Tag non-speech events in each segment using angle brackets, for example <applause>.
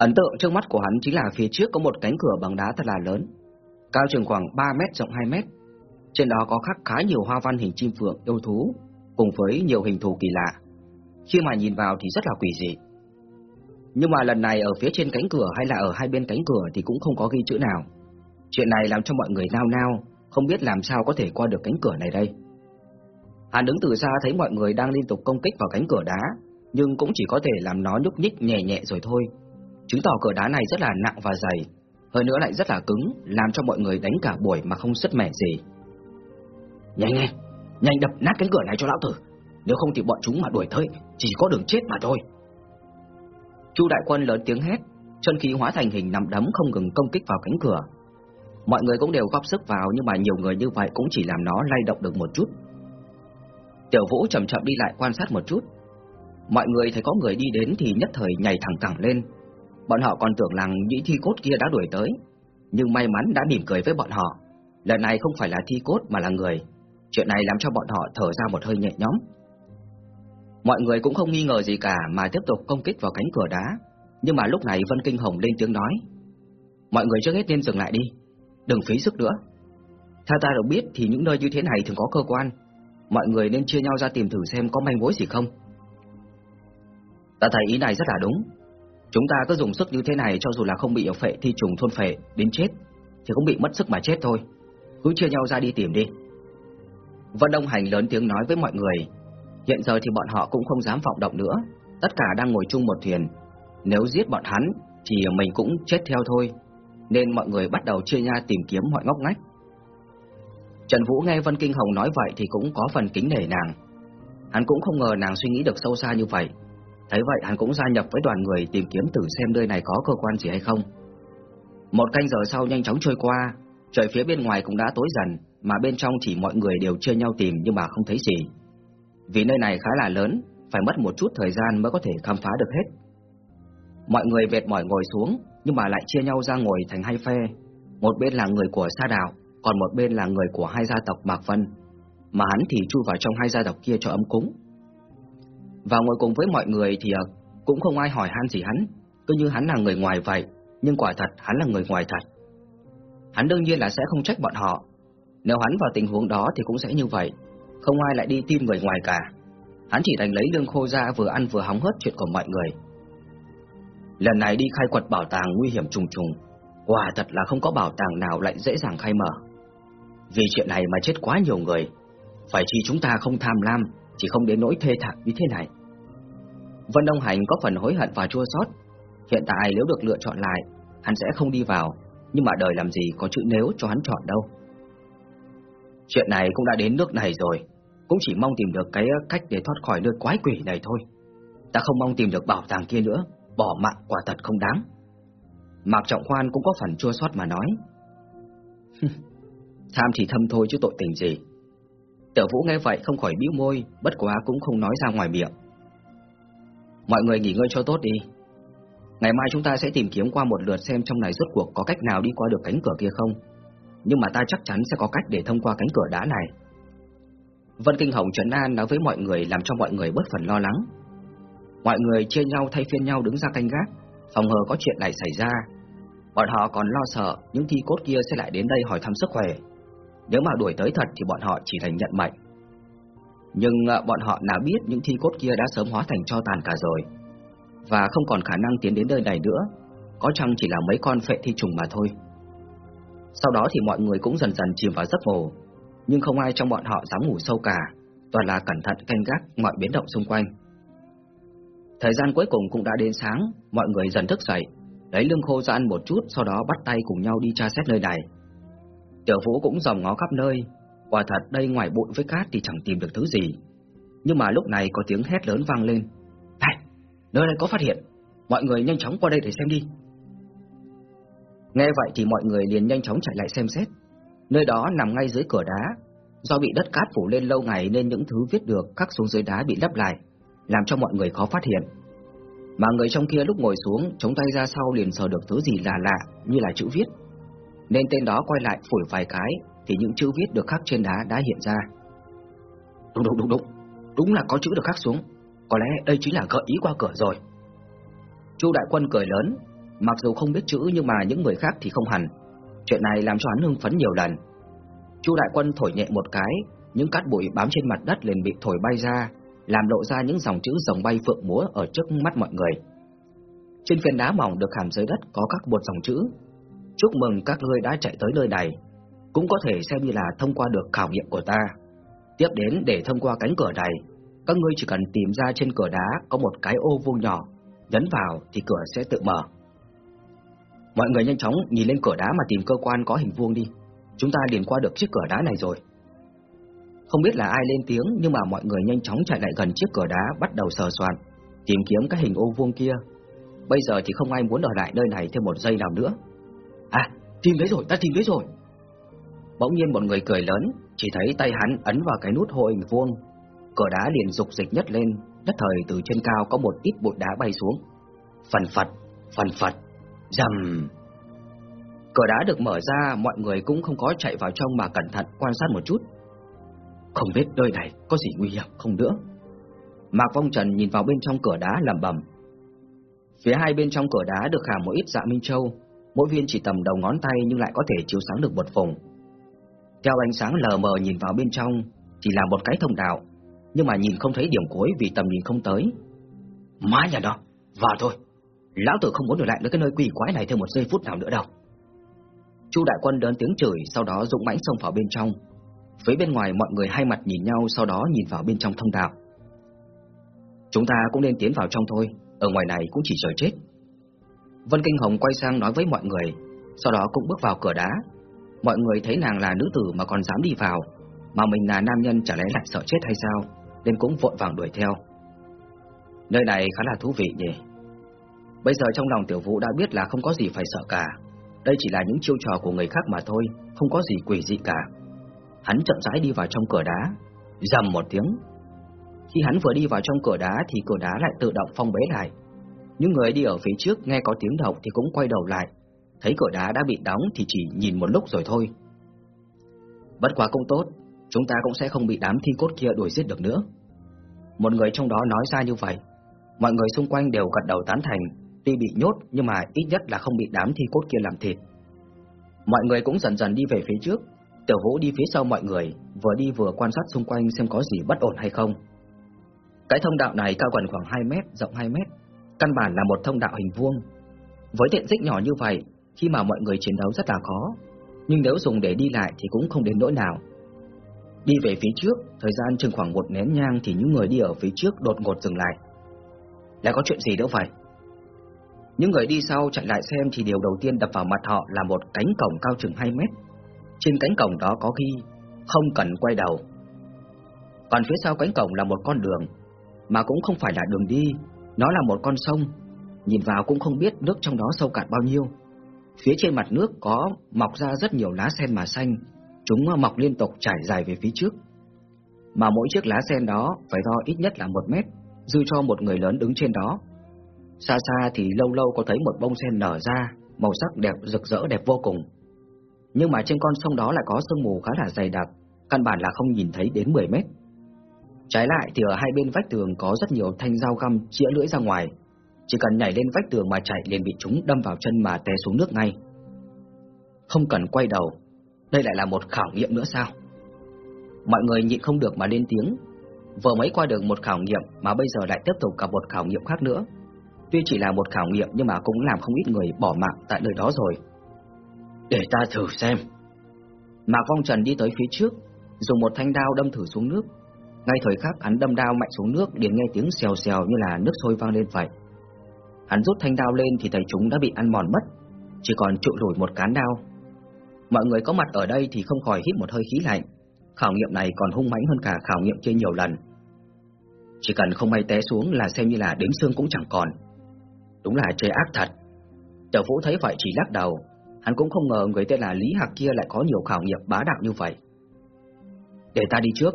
Ấn tượng trước mắt của hắn chính là phía trước có một cánh cửa bằng đá thật là lớn, cao chừng khoảng 3 mét rộng 2 mét. Trên đó có khắc khá nhiều hoa văn hình chim phượng, yêu thú, cùng với nhiều hình thù kỳ lạ. Khi mà nhìn vào thì rất là quỷ dị. Nhưng mà lần này ở phía trên cánh cửa hay là ở hai bên cánh cửa thì cũng không có ghi chữ nào. Chuyện này làm cho mọi người nao nao, không biết làm sao có thể qua được cánh cửa này đây. Hắn đứng từ xa thấy mọi người đang liên tục công kích vào cánh cửa đá, nhưng cũng chỉ có thể làm nó nhúc nhích nhẹ nhẹ rồi thôi. Chứng tỏ cửa đá này rất là nặng và dày, hơn nữa lại rất là cứng, làm cho mọi người đánh cả buổi mà không sứt mẻ gì. Nhanh nhanh, nhanh đập nát cánh cửa này cho lão tử, nếu không thì bọn chúng mà đuổi tới, chỉ có đường chết mà thôi. Chu đại quân lớn tiếng hét, chân khí hóa thành hình nằm đấm không ngừng công kích vào cánh cửa. Mọi người cũng đều góp sức vào nhưng mà nhiều người như vậy cũng chỉ làm nó lay động được một chút. Tiểu Vũ chậm chậm đi lại quan sát một chút. Mọi người thấy có người đi đến thì nhất thời nhảy thẳng cẳng lên. Bọn họ còn tưởng rằng những thi cốt kia đã đuổi tới, nhưng may mắn đã mỉm cười với bọn họ. Lần này không phải là thi cốt mà là người. Chuyện này làm cho bọn họ thở ra một hơi nhẹ nhõm. Mọi người cũng không nghi ngờ gì cả mà tiếp tục công kích vào cánh cửa đá. Nhưng mà lúc này Vân Kinh Hồng lên tiếng nói. Mọi người trước hết nên dừng lại đi, đừng phí sức nữa. Theo ta được biết thì những nơi như thế này thường có cơ quan, mọi người nên chia nhau ra tìm thử xem có manh mối gì không. Ta thấy ý này rất là đúng. Chúng ta cứ dùng sức như thế này cho dù là không bị ở phệ thi trùng thôn phệ đến chết, thì cũng bị mất sức mà chết thôi. Cứ chia nhau ra đi tìm đi. Vân Đông Hành lớn tiếng nói với mọi người. Hiện giờ thì bọn họ cũng không dám vọng động nữa, tất cả đang ngồi chung một thuyền. Nếu giết bọn hắn thì mình cũng chết theo thôi. Nên mọi người bắt đầu chia nhau tìm kiếm mọi ngóc ngách. Trần Vũ nghe Vân Kinh Hồng nói vậy thì cũng có phần kính nể nàng. Hắn cũng không ngờ nàng suy nghĩ được sâu xa như vậy. Thấy vậy hắn cũng gia nhập với đoàn người tìm kiếm thử xem nơi này có cơ quan gì hay không. Một canh giờ sau nhanh chóng trôi qua, trời phía bên ngoài cũng đã tối dần, mà bên trong chỉ mọi người đều chia nhau tìm nhưng mà không thấy gì. Vì nơi này khá là lớn, phải mất một chút thời gian mới có thể khám phá được hết. Mọi người vệt mỏi ngồi xuống, nhưng mà lại chia nhau ra ngồi thành hai phe. Một bên là người của Sa Đạo, còn một bên là người của hai gia tộc Mạc Vân, mà hắn thì chui vào trong hai gia tộc kia cho ấm cúng. Và ngồi cùng với mọi người thì ờ, cũng không ai hỏi han gì hắn, cứ như hắn là người ngoài vậy, nhưng quả thật hắn là người ngoài thật. Hắn đương nhiên là sẽ không trách bọn họ. Nếu hắn vào tình huống đó thì cũng sẽ như vậy, không ai lại đi tin người ngoài cả. Hắn chỉ đành lấy lương khô ra vừa ăn vừa hóng hớt chuyện của mọi người. Lần này đi khai quật bảo tàng nguy hiểm trùng trùng, quả thật là không có bảo tàng nào lại dễ dàng khai mở. Vì chuyện này mà chết quá nhiều người, phải chi chúng ta không tham lam, chỉ không đến nỗi thê thảm như thế này. Vân Đông Hành có phần hối hận và chua xót. Hiện tại nếu được lựa chọn lại, hắn sẽ không đi vào, nhưng mà đời làm gì có chữ nếu cho hắn chọn đâu. Chuyện này cũng đã đến nước này rồi, cũng chỉ mong tìm được cái cách để thoát khỏi nơi quái quỷ này thôi. Ta không mong tìm được bảo tàng kia nữa, bỏ mạng quả thật không đáng. Mạc Trọng Khoan cũng có phần chua xót mà nói. <laughs> Tham thì thâm thôi chứ tội tình gì. Tiểu Vũ nghe vậy không khỏi bĩu môi, bất quá cũng không nói ra ngoài miệng. Mọi người nghỉ ngơi cho tốt đi. Ngày mai chúng ta sẽ tìm kiếm qua một lượt xem trong này rốt cuộc có cách nào đi qua được cánh cửa kia không. Nhưng mà ta chắc chắn sẽ có cách để thông qua cánh cửa đá này. Vân Kinh Hồng trấn an nói với mọi người làm cho mọi người bớt phần lo lắng. Mọi người chia nhau thay phiên nhau đứng ra canh gác, phòng ngừa có chuyện này xảy ra. Bọn họ còn lo sợ những thi cốt kia sẽ lại đến đây hỏi thăm sức khỏe. Nếu mà đuổi tới thật thì bọn họ chỉ thành nhận mệnh. Nhưng à, bọn họ nào biết những thi cốt kia đã sớm hóa thành cho tàn cả rồi. Và không còn khả năng tiến đến nơi này nữa, có chăng chỉ là mấy con phệ thi trùng mà thôi. Sau đó thì mọi người cũng dần dần chìm vào giấc ngủ, nhưng không ai trong bọn họ dám ngủ sâu cả, toàn là cẩn thận canh gác mọi biến động xung quanh. Thời gian cuối cùng cũng đã đến sáng, mọi người dần thức dậy, lấy lương khô ra ăn một chút, sau đó bắt tay cùng nhau đi tra xét nơi này. Tiểu Vũ cũng dòm ngó khắp nơi, quả thật đây ngoài bụi với cát thì chẳng tìm được thứ gì. Nhưng mà lúc này có tiếng hét lớn vang lên. Này, nơi này có phát hiện, mọi người nhanh chóng qua đây để xem đi. Nghe vậy thì mọi người liền nhanh chóng chạy lại xem xét. Nơi đó nằm ngay dưới cửa đá, do bị đất cát phủ lên lâu ngày nên những thứ viết được khắc xuống dưới đá bị lấp lại, làm cho mọi người khó phát hiện. Mà người trong kia lúc ngồi xuống, chống tay ra sau liền sờ được thứ gì lạ lạ như là chữ viết. Nên tên đó quay lại phủi vài cái thì những chữ viết được khắc trên đá đã hiện ra. Đúng đúng đúng đúng, đúng là có chữ được khắc xuống, có lẽ đây chính là gợi ý qua cửa rồi. Chu đại quân cười lớn, Mặc dù không biết chữ nhưng mà những người khác thì không hẳn. Chuyện này làm cho hắn hưng phấn nhiều lần. Chu đại quân thổi nhẹ một cái, những cát bụi bám trên mặt đất liền bị thổi bay ra, làm lộ ra những dòng chữ rồng bay phượng múa ở trước mắt mọi người. Trên phiến đá mỏng được khảm dưới đất có các bột dòng chữ. Chúc mừng các ngươi đã chạy tới nơi này, cũng có thể xem như là thông qua được khảo nghiệm của ta. Tiếp đến để thông qua cánh cửa này, các ngươi chỉ cần tìm ra trên cửa đá có một cái ô vuông nhỏ, nhấn vào thì cửa sẽ tự mở. Mọi người nhanh chóng nhìn lên cửa đá mà tìm cơ quan có hình vuông đi. Chúng ta liền qua được chiếc cửa đá này rồi. Không biết là ai lên tiếng nhưng mà mọi người nhanh chóng chạy lại gần chiếc cửa đá bắt đầu sờ soạn, tìm kiếm cái hình ô vuông kia. Bây giờ thì không ai muốn ở lại nơi này thêm một giây nào nữa. À, tìm thấy rồi, ta tìm thấy rồi. Bỗng nhiên một người cười lớn, chỉ thấy tay hắn ấn vào cái nút hộ hình vuông. Cửa đá liền dục dịch nhất lên, đất thời từ trên cao có một ít bụi đá bay xuống. Phần phật, phần phật, rầm. Cửa đá được mở ra, mọi người cũng không có chạy vào trong mà cẩn thận quan sát một chút. Không biết nơi này có gì nguy hiểm không nữa. Mạc Phong Trần nhìn vào bên trong cửa đá lẩm bẩm. Phía hai bên trong cửa đá được khảm một ít dạ minh châu, mỗi viên chỉ tầm đầu ngón tay nhưng lại có thể chiếu sáng được một vùng. Theo ánh sáng lờ mờ nhìn vào bên trong, chỉ là một cái thông đạo, nhưng mà nhìn không thấy điểm cuối vì tầm nhìn không tới. Má nhà đó, vào thôi. Lão tử không muốn ở lại nơi cái nơi quỷ quái này thêm một giây phút nào nữa đâu. Chu đại quân lớn tiếng chửi, sau đó dũng mãnh xông vào bên trong. Phía bên ngoài mọi người hai mặt nhìn nhau, sau đó nhìn vào bên trong thông đạo. Chúng ta cũng nên tiến vào trong thôi, ở ngoài này cũng chỉ chờ chết. Vân Kinh Hồng quay sang nói với mọi người, sau đó cũng bước vào cửa đá. Mọi người thấy nàng là nữ tử mà còn dám đi vào, mà mình là nam nhân chả lẽ lại sợ chết hay sao, nên cũng vội vàng đuổi theo. Nơi này khá là thú vị nhỉ. Bây giờ trong lòng tiểu vũ đã biết là không có gì phải sợ cả, đây chỉ là những chiêu trò của người khác mà thôi, không có gì quỷ dị cả. Hắn chậm rãi đi vào trong cửa đá, rầm một tiếng. Khi hắn vừa đi vào trong cửa đá thì cửa đá lại tự động phong bế lại. Những người đi ở phía trước nghe có tiếng động thì cũng quay đầu lại, thấy cửa đá đã bị đóng thì chỉ nhìn một lúc rồi thôi. Bất quá cũng tốt, chúng ta cũng sẽ không bị đám thi cốt kia đuổi giết được nữa. Một người trong đó nói ra như vậy, mọi người xung quanh đều gật đầu tán thành, tuy bị nhốt nhưng mà ít nhất là không bị đám thi cốt kia làm thịt. Mọi người cũng dần dần đi về phía trước, Tiểu Vũ đi phía sau mọi người, vừa đi vừa quan sát xung quanh xem có gì bất ổn hay không. Cái thông đạo này cao gần khoảng 2 mét, rộng 2 mét, căn bản là một thông đạo hình vuông. Với diện tích nhỏ như vậy, khi mà mọi người chiến đấu rất là khó, nhưng nếu dùng để đi lại thì cũng không đến nỗi nào. Đi về phía trước, thời gian chừng khoảng một nén nhang thì những người đi ở phía trước đột ngột dừng lại. Lại có chuyện gì đâu vậy? Những người đi sau chạy lại xem thì điều đầu tiên đập vào mặt họ là một cánh cổng cao chừng 2 mét. Trên cánh cổng đó có ghi, không cần quay đầu. Còn phía sau cánh cổng là một con đường, mà cũng không phải là đường đi, nó là một con sông. Nhìn vào cũng không biết nước trong đó sâu cạn bao nhiêu. Phía trên mặt nước có mọc ra rất nhiều lá sen mà xanh, chúng mọc liên tục trải dài về phía trước. Mà mỗi chiếc lá sen đó phải to ít nhất là một mét, dư cho một người lớn đứng trên đó. Xa xa thì lâu lâu có thấy một bông sen nở ra, màu sắc đẹp rực rỡ đẹp vô cùng. Nhưng mà trên con sông đó lại có sương mù khá là dày đặc, căn bản là không nhìn thấy đến 10 mét. Trái lại thì ở hai bên vách tường có rất nhiều thanh dao găm chĩa lưỡi ra ngoài, chỉ cần nhảy lên vách tường mà chạy liền bị chúng đâm vào chân mà té xuống nước ngay. Không cần quay đầu, đây lại là một khảo nghiệm nữa sao? Mọi người nhịn không được mà lên tiếng, vừa mới qua được một khảo nghiệm mà bây giờ lại tiếp tục cả một khảo nghiệm khác nữa. Tuy chỉ là một khảo nghiệm nhưng mà cũng làm không ít người bỏ mạng tại nơi đó rồi. Để ta thử xem. Mạc Vong Trần đi tới phía trước, dùng một thanh đao đâm thử xuống nước. Ngay thời khắc hắn đâm đao mạnh xuống nước liền nghe tiếng xèo xèo như là nước sôi vang lên vậy. Hắn rút thanh đao lên thì thấy chúng đã bị ăn mòn mất, chỉ còn trụ lủi một cán đao. Mọi người có mặt ở đây thì không khỏi hít một hơi khí lạnh. Khảo nghiệm này còn hung mãnh hơn cả khảo nghiệm trên nhiều lần. Chỉ cần không may té xuống là xem như là đếm xương cũng chẳng còn. Đúng là chơi ác thật. Tiểu Vũ thấy vậy chỉ lắc đầu, hắn cũng không ngờ người tên là Lý Hạc kia lại có nhiều khảo nghiệm bá đạo như vậy. Để ta đi trước.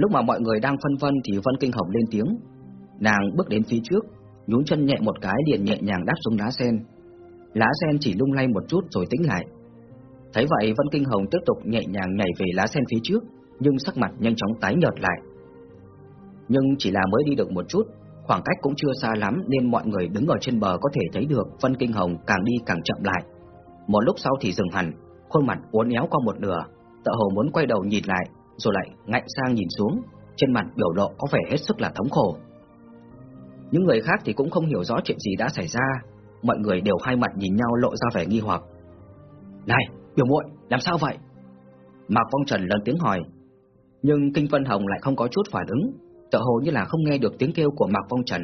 Lúc mà mọi người đang phân vân thì Vân Kinh Hồng lên tiếng. Nàng bước đến phía trước, nhún chân nhẹ một cái liền nhẹ nhàng đáp xuống lá sen. Lá sen chỉ lung lay một chút rồi tĩnh lại. Thấy vậy Vân Kinh Hồng tiếp tục nhẹ nhàng nhảy về lá sen phía trước, nhưng sắc mặt nhanh chóng tái nhợt lại. Nhưng chỉ là mới đi được một chút, Khoảng cách cũng chưa xa lắm nên mọi người đứng ở trên bờ có thể thấy được Vân Kinh Hồng càng đi càng chậm lại. Một lúc sau thì dừng hẳn, khuôn mặt uốn éo qua một nửa, tựa hồ muốn quay đầu nhìn lại, rồi lại ngạnh sang nhìn xuống, trên mặt biểu lộ có vẻ hết sức là thống khổ. Những người khác thì cũng không hiểu rõ chuyện gì đã xảy ra, mọi người đều hai mặt nhìn nhau lộ ra vẻ nghi hoặc. Này, biểu muội, làm sao vậy? Mạc Phong Trần lớn tiếng hỏi, nhưng Kinh Vân Hồng lại không có chút phản ứng, tựa hồ như là không nghe được tiếng kêu của Mạc Phong Trần.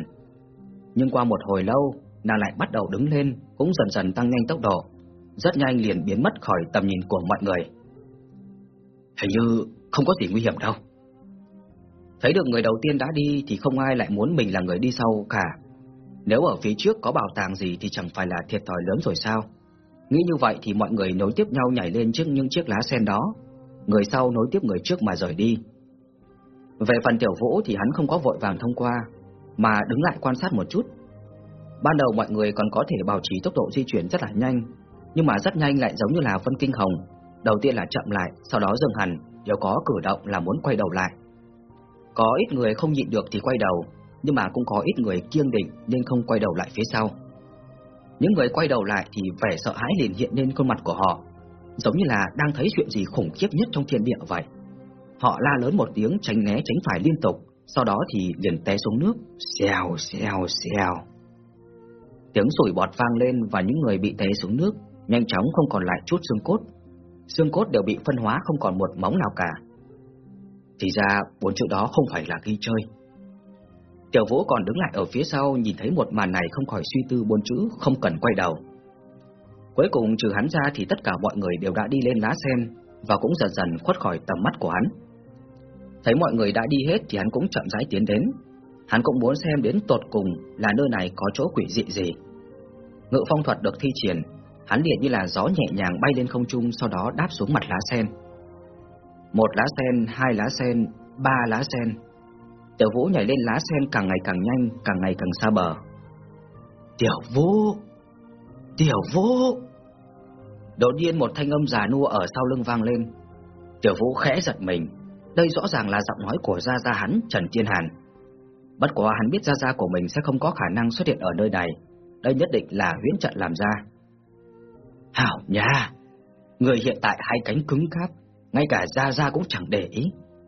Nhưng qua một hồi lâu, nàng lại bắt đầu đứng lên, cũng dần dần tăng nhanh tốc độ, rất nhanh liền biến mất khỏi tầm nhìn của mọi người. Hình như không có gì nguy hiểm đâu. Thấy được người đầu tiên đã đi thì không ai lại muốn mình là người đi sau cả. Nếu ở phía trước có bảo tàng gì thì chẳng phải là thiệt thòi lớn rồi sao? Nghĩ như vậy thì mọi người nối tiếp nhau nhảy lên trước những chiếc lá sen đó, người sau nối tiếp người trước mà rời đi. Về phần tiểu vũ thì hắn không có vội vàng thông qua, mà đứng lại quan sát một chút. Ban đầu mọi người còn có thể bảo trì tốc độ di chuyển rất là nhanh, nhưng mà rất nhanh lại giống như là phân kinh hồng, đầu tiên là chậm lại, sau đó dừng hẳn, đều có cử động là muốn quay đầu lại. Có ít người không nhịn được thì quay đầu, nhưng mà cũng có ít người kiêng định nên không quay đầu lại phía sau. Những người quay đầu lại thì vẻ sợ hãi liền hiện lên khuôn mặt của họ, giống như là đang thấy chuyện gì khủng khiếp nhất trong thiên địa vậy. Họ la lớn một tiếng tránh né tránh phải liên tục, sau đó thì liền té xuống nước, xèo xèo xèo. Tiếng sủi bọt vang lên và những người bị té xuống nước nhanh chóng không còn lại chút xương cốt. Xương cốt đều bị phân hóa không còn một móng nào cả. Thì ra bốn chữ đó không phải là ghi chơi. Tiểu Vũ còn đứng lại ở phía sau nhìn thấy một màn này không khỏi suy tư bốn chữ không cần quay đầu. Cuối cùng trừ hắn ra thì tất cả mọi người đều đã đi lên lá sen và cũng dần dần khuất khỏi tầm mắt của hắn. Thấy mọi người đã đi hết thì hắn cũng chậm rãi tiến đến. Hắn cũng muốn xem đến tột cùng là nơi này có chỗ quỷ dị gì. Ngự phong thuật được thi triển, hắn liền như là gió nhẹ nhàng bay lên không trung sau đó đáp xuống mặt lá sen. Một lá sen, hai lá sen, ba lá sen. Tiểu Vũ nhảy lên lá sen càng ngày càng nhanh, càng ngày càng xa bờ. Tiểu Vũ! Tiểu Vũ! Đột nhiên một thanh âm già nua ở sau lưng vang lên. Tiểu Vũ khẽ giật mình, đây rõ ràng là giọng nói của gia gia hắn Trần Thiên Hàn. Bất quá hắn biết gia gia của mình sẽ không có khả năng xuất hiện ở nơi này, đây nhất định là huyễn trận làm ra. Hảo nha, người hiện tại hai cánh cứng cáp, ngay cả gia gia cũng chẳng để ý.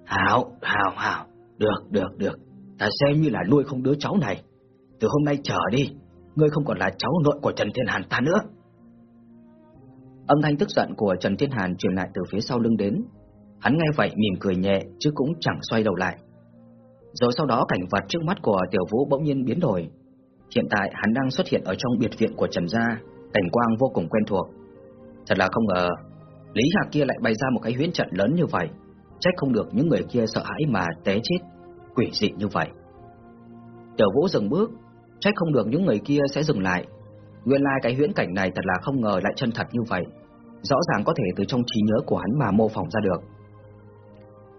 Hảo, hảo, hảo, được, được, được, ta xem như là nuôi không đứa cháu này. Từ hôm nay trở đi, ngươi không còn là cháu nội của Trần Thiên Hàn ta nữa. Âm thanh tức giận của Trần Thiên Hàn truyền lại từ phía sau lưng đến. Hắn nghe vậy mỉm cười nhẹ chứ cũng chẳng xoay đầu lại. Rồi sau đó cảnh vật trước mắt của Tiểu Vũ bỗng nhiên biến đổi. Hiện tại hắn đang xuất hiện ở trong biệt viện của Trần Gia, cảnh quang vô cùng quen thuộc. Thật là không ngờ, Lý Hạc kia lại bày ra một cái huyễn trận lớn như vậy, trách không được những người kia sợ hãi mà té chết, quỷ dị như vậy. Tiểu Vũ dừng bước, trách không được những người kia sẽ dừng lại, Nguyên lai cái huyễn cảnh này thật là không ngờ lại chân thật như vậy. Rõ ràng có thể từ trong trí nhớ của hắn mà mô phỏng ra được.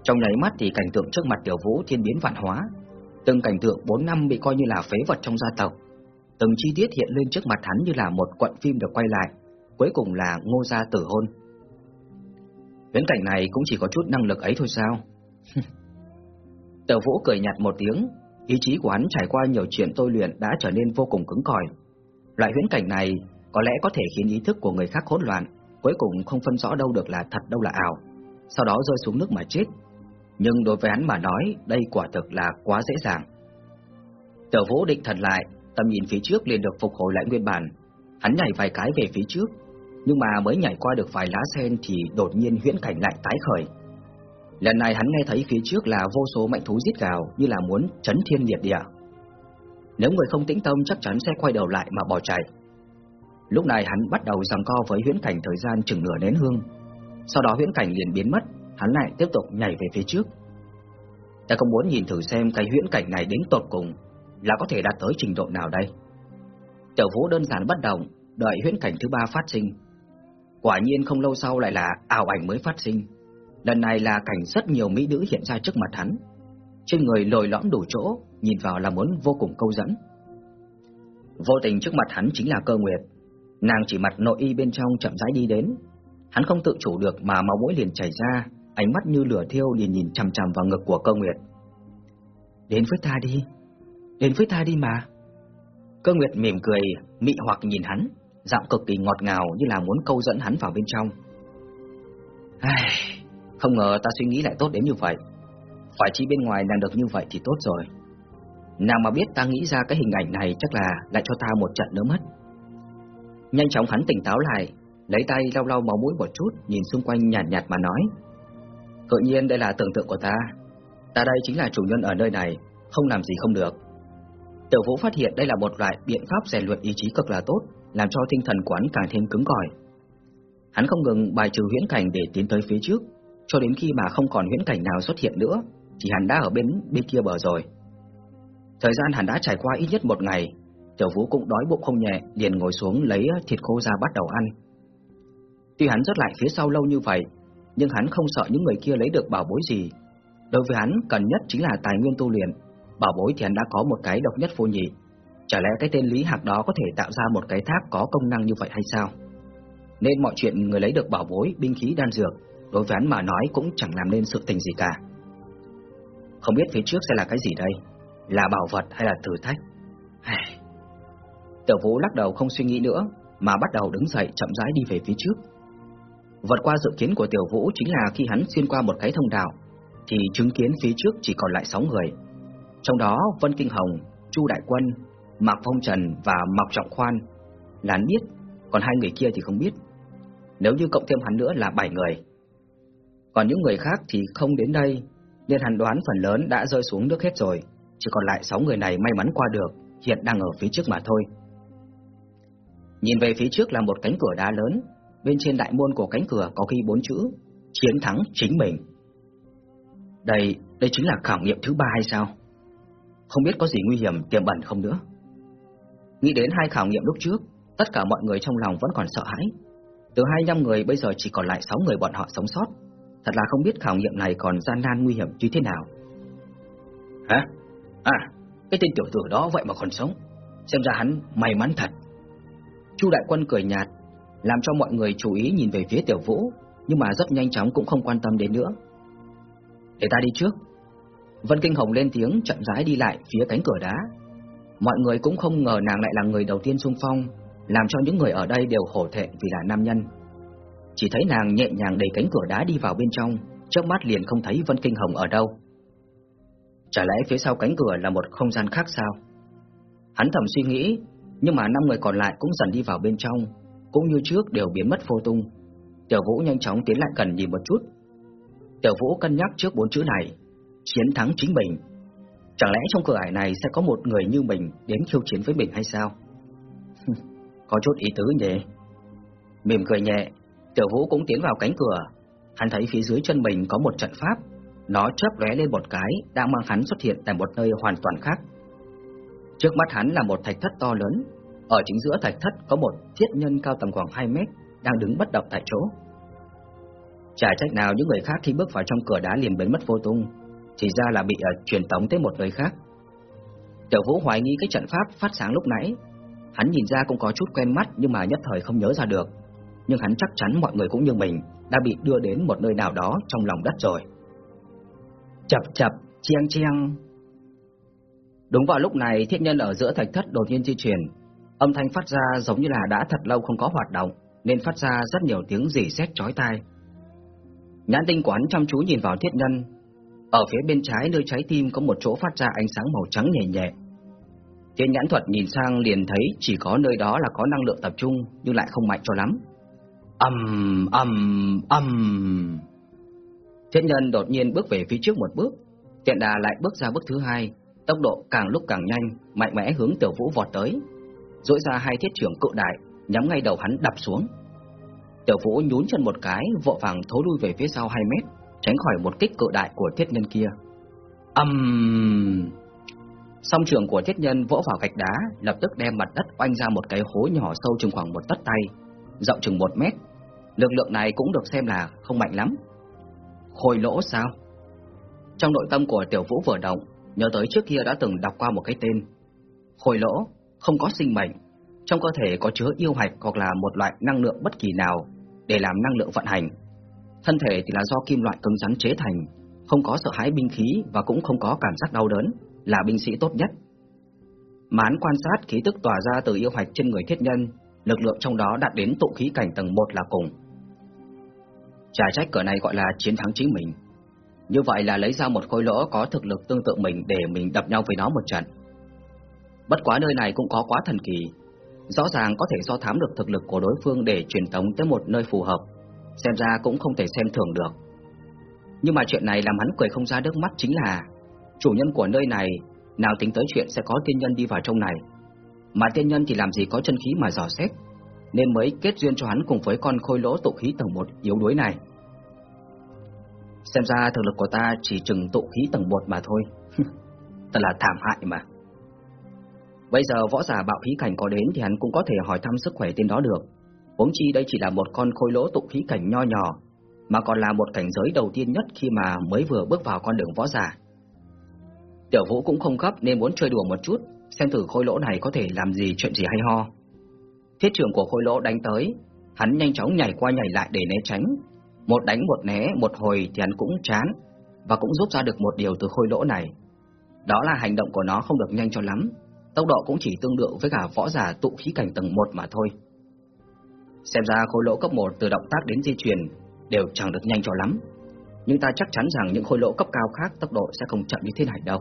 Trong nháy mắt thì cảnh tượng trước mặt tiểu vũ thiên biến vạn hóa. Từng cảnh tượng 4 năm bị coi như là phế vật trong gia tộc. Từng chi tiết hiện lên trước mặt hắn như là một quận phim được quay lại. Cuối cùng là ngô gia tử hôn Huyễn cảnh này cũng chỉ có chút năng lực ấy thôi sao <laughs> Tờ vũ cười nhạt một tiếng Ý chí của hắn trải qua nhiều chuyện tôi luyện đã trở nên vô cùng cứng cỏi Loại huyễn cảnh này có lẽ có thể khiến ý thức của người khác hỗn loạn, cuối cùng không phân rõ đâu được là thật đâu là ảo, sau đó rơi xuống nước mà chết. Nhưng đối với hắn mà nói, đây quả thực là quá dễ dàng. Tờ Vũ định thần lại, tầm nhìn phía trước liền được phục hồi lại nguyên bản. Hắn nhảy vài cái về phía trước, nhưng mà mới nhảy qua được vài lá sen thì đột nhiên huyễn cảnh lại tái khởi. Lần này hắn nghe thấy phía trước là vô số mạnh thú giết gào như là muốn chấn thiên liệt địa. Nếu người không tĩnh tâm chắc chắn sẽ quay đầu lại mà bỏ chạy. Lúc này hắn bắt đầu giằng co với huyễn cảnh thời gian chừng nửa nén hương. Sau đó huyễn cảnh liền biến mất, hắn lại tiếp tục nhảy về phía trước. Ta không muốn nhìn thử xem cái huyễn cảnh này đến tột cùng là có thể đạt tới trình độ nào đây. Tiểu Vũ đơn giản bất động, đợi huyễn cảnh thứ ba phát sinh. Quả nhiên không lâu sau lại là ảo ảnh mới phát sinh. Lần này là cảnh rất nhiều mỹ nữ hiện ra trước mặt hắn. Trên người lồi lõm đủ chỗ, nhìn vào là muốn vô cùng câu dẫn. Vô tình trước mặt hắn chính là cơ nguyệt, nàng chỉ mặt nội y bên trong chậm rãi đi đến. Hắn không tự chủ được mà máu mũi liền chảy ra, ánh mắt như lửa thiêu liền nhìn chằm chằm vào ngực của cơ nguyệt. Đến với ta đi. Đến với ta đi mà. Cơ Nguyệt mỉm cười, mị hoặc nhìn hắn, giọng cực kỳ ngọt ngào như là muốn câu dẫn hắn vào bên trong. Ai, không ngờ ta suy nghĩ lại tốt đến như vậy. Phải chi bên ngoài nàng được như vậy thì tốt rồi. Nàng mà biết ta nghĩ ra cái hình ảnh này chắc là lại cho ta một trận nữa mất. Nhanh chóng hắn tỉnh táo lại, lấy tay lau lau máu mũi một chút, nhìn xung quanh nhàn nhạt, nhạt mà nói. Tự nhiên đây là tưởng tượng của ta. Ta đây chính là chủ nhân ở nơi này, không làm gì không được. Tiểu Vũ phát hiện đây là một loại biện pháp rèn luyện ý chí cực là tốt, làm cho tinh thần quán càng thêm cứng cỏi. Hắn không ngừng bài trừ huyễn cảnh để tiến tới phía trước, cho đến khi mà không còn huyễn cảnh nào xuất hiện nữa, thì hắn đã ở bên bên kia bờ rồi. Thời gian hắn đã trải qua ít nhất một ngày, Tiểu Vũ cũng đói bụng không nhẹ, liền ngồi xuống lấy thịt khô ra bắt đầu ăn. Tuy hắn rất lại phía sau lâu như vậy, nhưng hắn không sợ những người kia lấy được bảo bối gì. Đối với hắn, cần nhất chính là tài nguyên tu luyện. Bảo bối thì hắn đã có một cái độc nhất vô nhị. Chả lẽ cái tên Lý Hạc đó có thể tạo ra một cái tháp có công năng như vậy hay sao? Nên mọi chuyện người lấy được bảo bối, binh khí đan dược, đối với hắn mà nói cũng chẳng làm nên sự tình gì cả. Không biết phía trước sẽ là cái gì đây? Là bảo vật hay là thử thách? Tiểu Vũ lắc đầu không suy nghĩ nữa, mà bắt đầu đứng dậy chậm rãi đi về phía trước. Vượt qua dự kiến của Tiểu Vũ chính là khi hắn xuyên qua một cái thông đạo, thì chứng kiến phía trước chỉ còn lại 6 người. Trong đó Vân Kinh Hồng, Chu Đại Quân, Mạc Phong Trần và Mạc Trọng Khoan là hắn biết, còn hai người kia thì không biết. Nếu như cộng thêm hắn nữa là 7 người. Còn những người khác thì không đến đây, nên hắn đoán phần lớn đã rơi xuống nước hết rồi, chỉ còn lại 6 người này may mắn qua được, hiện đang ở phía trước mà thôi. Nhìn về phía trước là một cánh cửa đá lớn, bên trên đại môn của cánh cửa có ghi bốn chữ Chiến thắng chính mình. Đây, đây chính là khảo nghiệm thứ ba hay sao? Không biết có gì nguy hiểm tiềm ẩn không nữa. Nghĩ đến hai khảo nghiệm lúc trước, tất cả mọi người trong lòng vẫn còn sợ hãi. Từ 25 người bây giờ chỉ còn lại 6 người bọn họ sống sót. Thật là không biết khảo nghiệm này còn gian nan nguy hiểm như thế nào. Hả? À, cái tên tiểu tử đó vậy mà còn sống. Xem ra hắn may mắn thật. Chu đại quân cười nhạt, làm cho mọi người chú ý nhìn về phía Tiểu Vũ, nhưng mà rất nhanh chóng cũng không quan tâm đến nữa. Để ta đi trước. Vân Kinh Hồng lên tiếng chậm rãi đi lại phía cánh cửa đá. Mọi người cũng không ngờ nàng lại là người đầu tiên xung phong, làm cho những người ở đây đều hổ thẹn vì là nam nhân. Chỉ thấy nàng nhẹ nhàng đẩy cánh cửa đá đi vào bên trong, chớp mắt liền không thấy Vân Kinh Hồng ở đâu. Chả lẽ phía sau cánh cửa là một không gian khác sao? Hắn thầm suy nghĩ, nhưng mà năm người còn lại cũng dần đi vào bên trong, cũng như trước đều biến mất vô tung. Tiểu Vũ nhanh chóng tiến lại gần nhìn một chút. Tiểu Vũ cân nhắc trước bốn chữ này, chiến thắng chính mình. Chẳng lẽ trong cửa ải này sẽ có một người như mình đến khiêu chiến với mình hay sao? có chút ý tứ nhỉ? Mỉm cười nhẹ, Tiểu Vũ cũng tiến vào cánh cửa. Hắn thấy phía dưới chân mình có một trận pháp, nó chớp lóe lên một cái, đang mang hắn xuất hiện tại một nơi hoàn toàn khác. Trước mắt hắn là một thạch thất to lớn, ở chính giữa thạch thất có một thiết nhân cao tầm khoảng 2 mét đang đứng bất động tại chỗ. Chả trách nào những người khác khi bước vào trong cửa đá liền biến mất vô tung, chỉ ra là bị uh, truyền tống tới một nơi khác. Tiểu Vũ hoài nghi cái trận pháp phát sáng lúc nãy, hắn nhìn ra cũng có chút quen mắt nhưng mà nhất thời không nhớ ra được, nhưng hắn chắc chắn mọi người cũng như mình đã bị đưa đến một nơi nào đó trong lòng đất rồi. Chập chập, chiang chiang. Đúng vào lúc này, thiết nhân ở giữa thạch thất đột nhiên di chuyển, Âm thanh phát ra giống như là đã thật lâu không có hoạt động, nên phát ra rất nhiều tiếng rỉ sét chói tai. Nhãn tinh quán chăm chú nhìn vào thiết nhân. Ở phía bên trái nơi trái tim có một chỗ phát ra ánh sáng màu trắng nhẹ nhẹ. Thiên nhãn thuật nhìn sang liền thấy chỉ có nơi đó là có năng lượng tập trung nhưng lại không mạnh cho lắm. Âm, âm, âm. Thiên nhân đột nhiên bước về phía trước một bước, tiện đà lại bước ra bước thứ hai, tốc độ càng lúc càng nhanh, mạnh mẽ hướng Tiểu Vũ vọt tới dỗi ra hai thiết trưởng cự đại, nhắm ngay đầu hắn đập xuống. Tiểu Vũ nhún chân một cái, vội vàng thối lui về phía sau 2 mét, tránh khỏi một kích cự đại của thiết nhân kia. Âm! Um... Song trường của thiết nhân vỗ vào gạch đá, lập tức đem mặt đất oanh ra một cái hố nhỏ sâu chừng khoảng một tấc tay, rộng chừng một mét. Lực lượng này cũng được xem là không mạnh lắm. Khôi lỗ sao? Trong nội tâm của Tiểu Vũ vừa động, nhớ tới trước kia đã từng đọc qua một cái tên. Khôi lỗ không có sinh mệnh, trong cơ thể có chứa yêu hạch hoặc là một loại năng lượng bất kỳ nào để làm năng lượng vận hành. Thân thể thì là do kim loại cứng rắn chế thành, không có sợ hãi binh khí và cũng không có cảm giác đau đớn, là binh sĩ tốt nhất. Mán quan sát khí tức tỏa ra từ yêu hoạch trên người thiết nhân, lực lượng trong đó đạt đến tụ khí cảnh tầng 1 là cùng. Trả trách cửa này gọi là chiến thắng chính mình. Như vậy là lấy ra một khối lỗ có thực lực tương tự mình để mình đập nhau với nó một trận. Bất quá nơi này cũng có quá thần kỳ, rõ ràng có thể do thám được thực lực của đối phương để truyền tống tới một nơi phù hợp, xem ra cũng không thể xem thường được. Nhưng mà chuyện này làm hắn cười không ra nước mắt chính là chủ nhân của nơi này nào tính tới chuyện sẽ có tiên nhân đi vào trong này. Mà tiên nhân thì làm gì có chân khí mà dò xét, nên mới kết duyên cho hắn cùng với con khôi lỗ tụ khí tầng 1 yếu đuối này. Xem ra thực lực của ta chỉ chừng tụ khí tầng 1 mà thôi. <laughs> Thật là thảm hại mà. Bây giờ võ giả bạo khí cảnh có đến thì hắn cũng có thể hỏi thăm sức khỏe tên đó được. Huống chi đây chỉ là một con khôi lỗ tụ khí cảnh nho nhỏ, mà còn là một cảnh giới đầu tiên nhất khi mà mới vừa bước vào con đường võ giả. Tiểu Vũ cũng không gấp nên muốn chơi đùa một chút, xem thử khôi lỗ này có thể làm gì chuyện gì hay ho. Thiết trưởng của khôi lỗ đánh tới, hắn nhanh chóng nhảy qua nhảy lại để né tránh. Một đánh một né, một hồi thì hắn cũng chán, và cũng rút ra được một điều từ khôi lỗ này. Đó là hành động của nó không được nhanh cho lắm, tốc độ cũng chỉ tương đương với cả võ giả tụ khí cảnh tầng 1 mà thôi. Xem ra khối lỗ cấp 1 từ động tác đến di chuyển đều chẳng được nhanh cho lắm, nhưng ta chắc chắn rằng những khối lỗ cấp cao khác tốc độ sẽ không chậm như thế này đâu.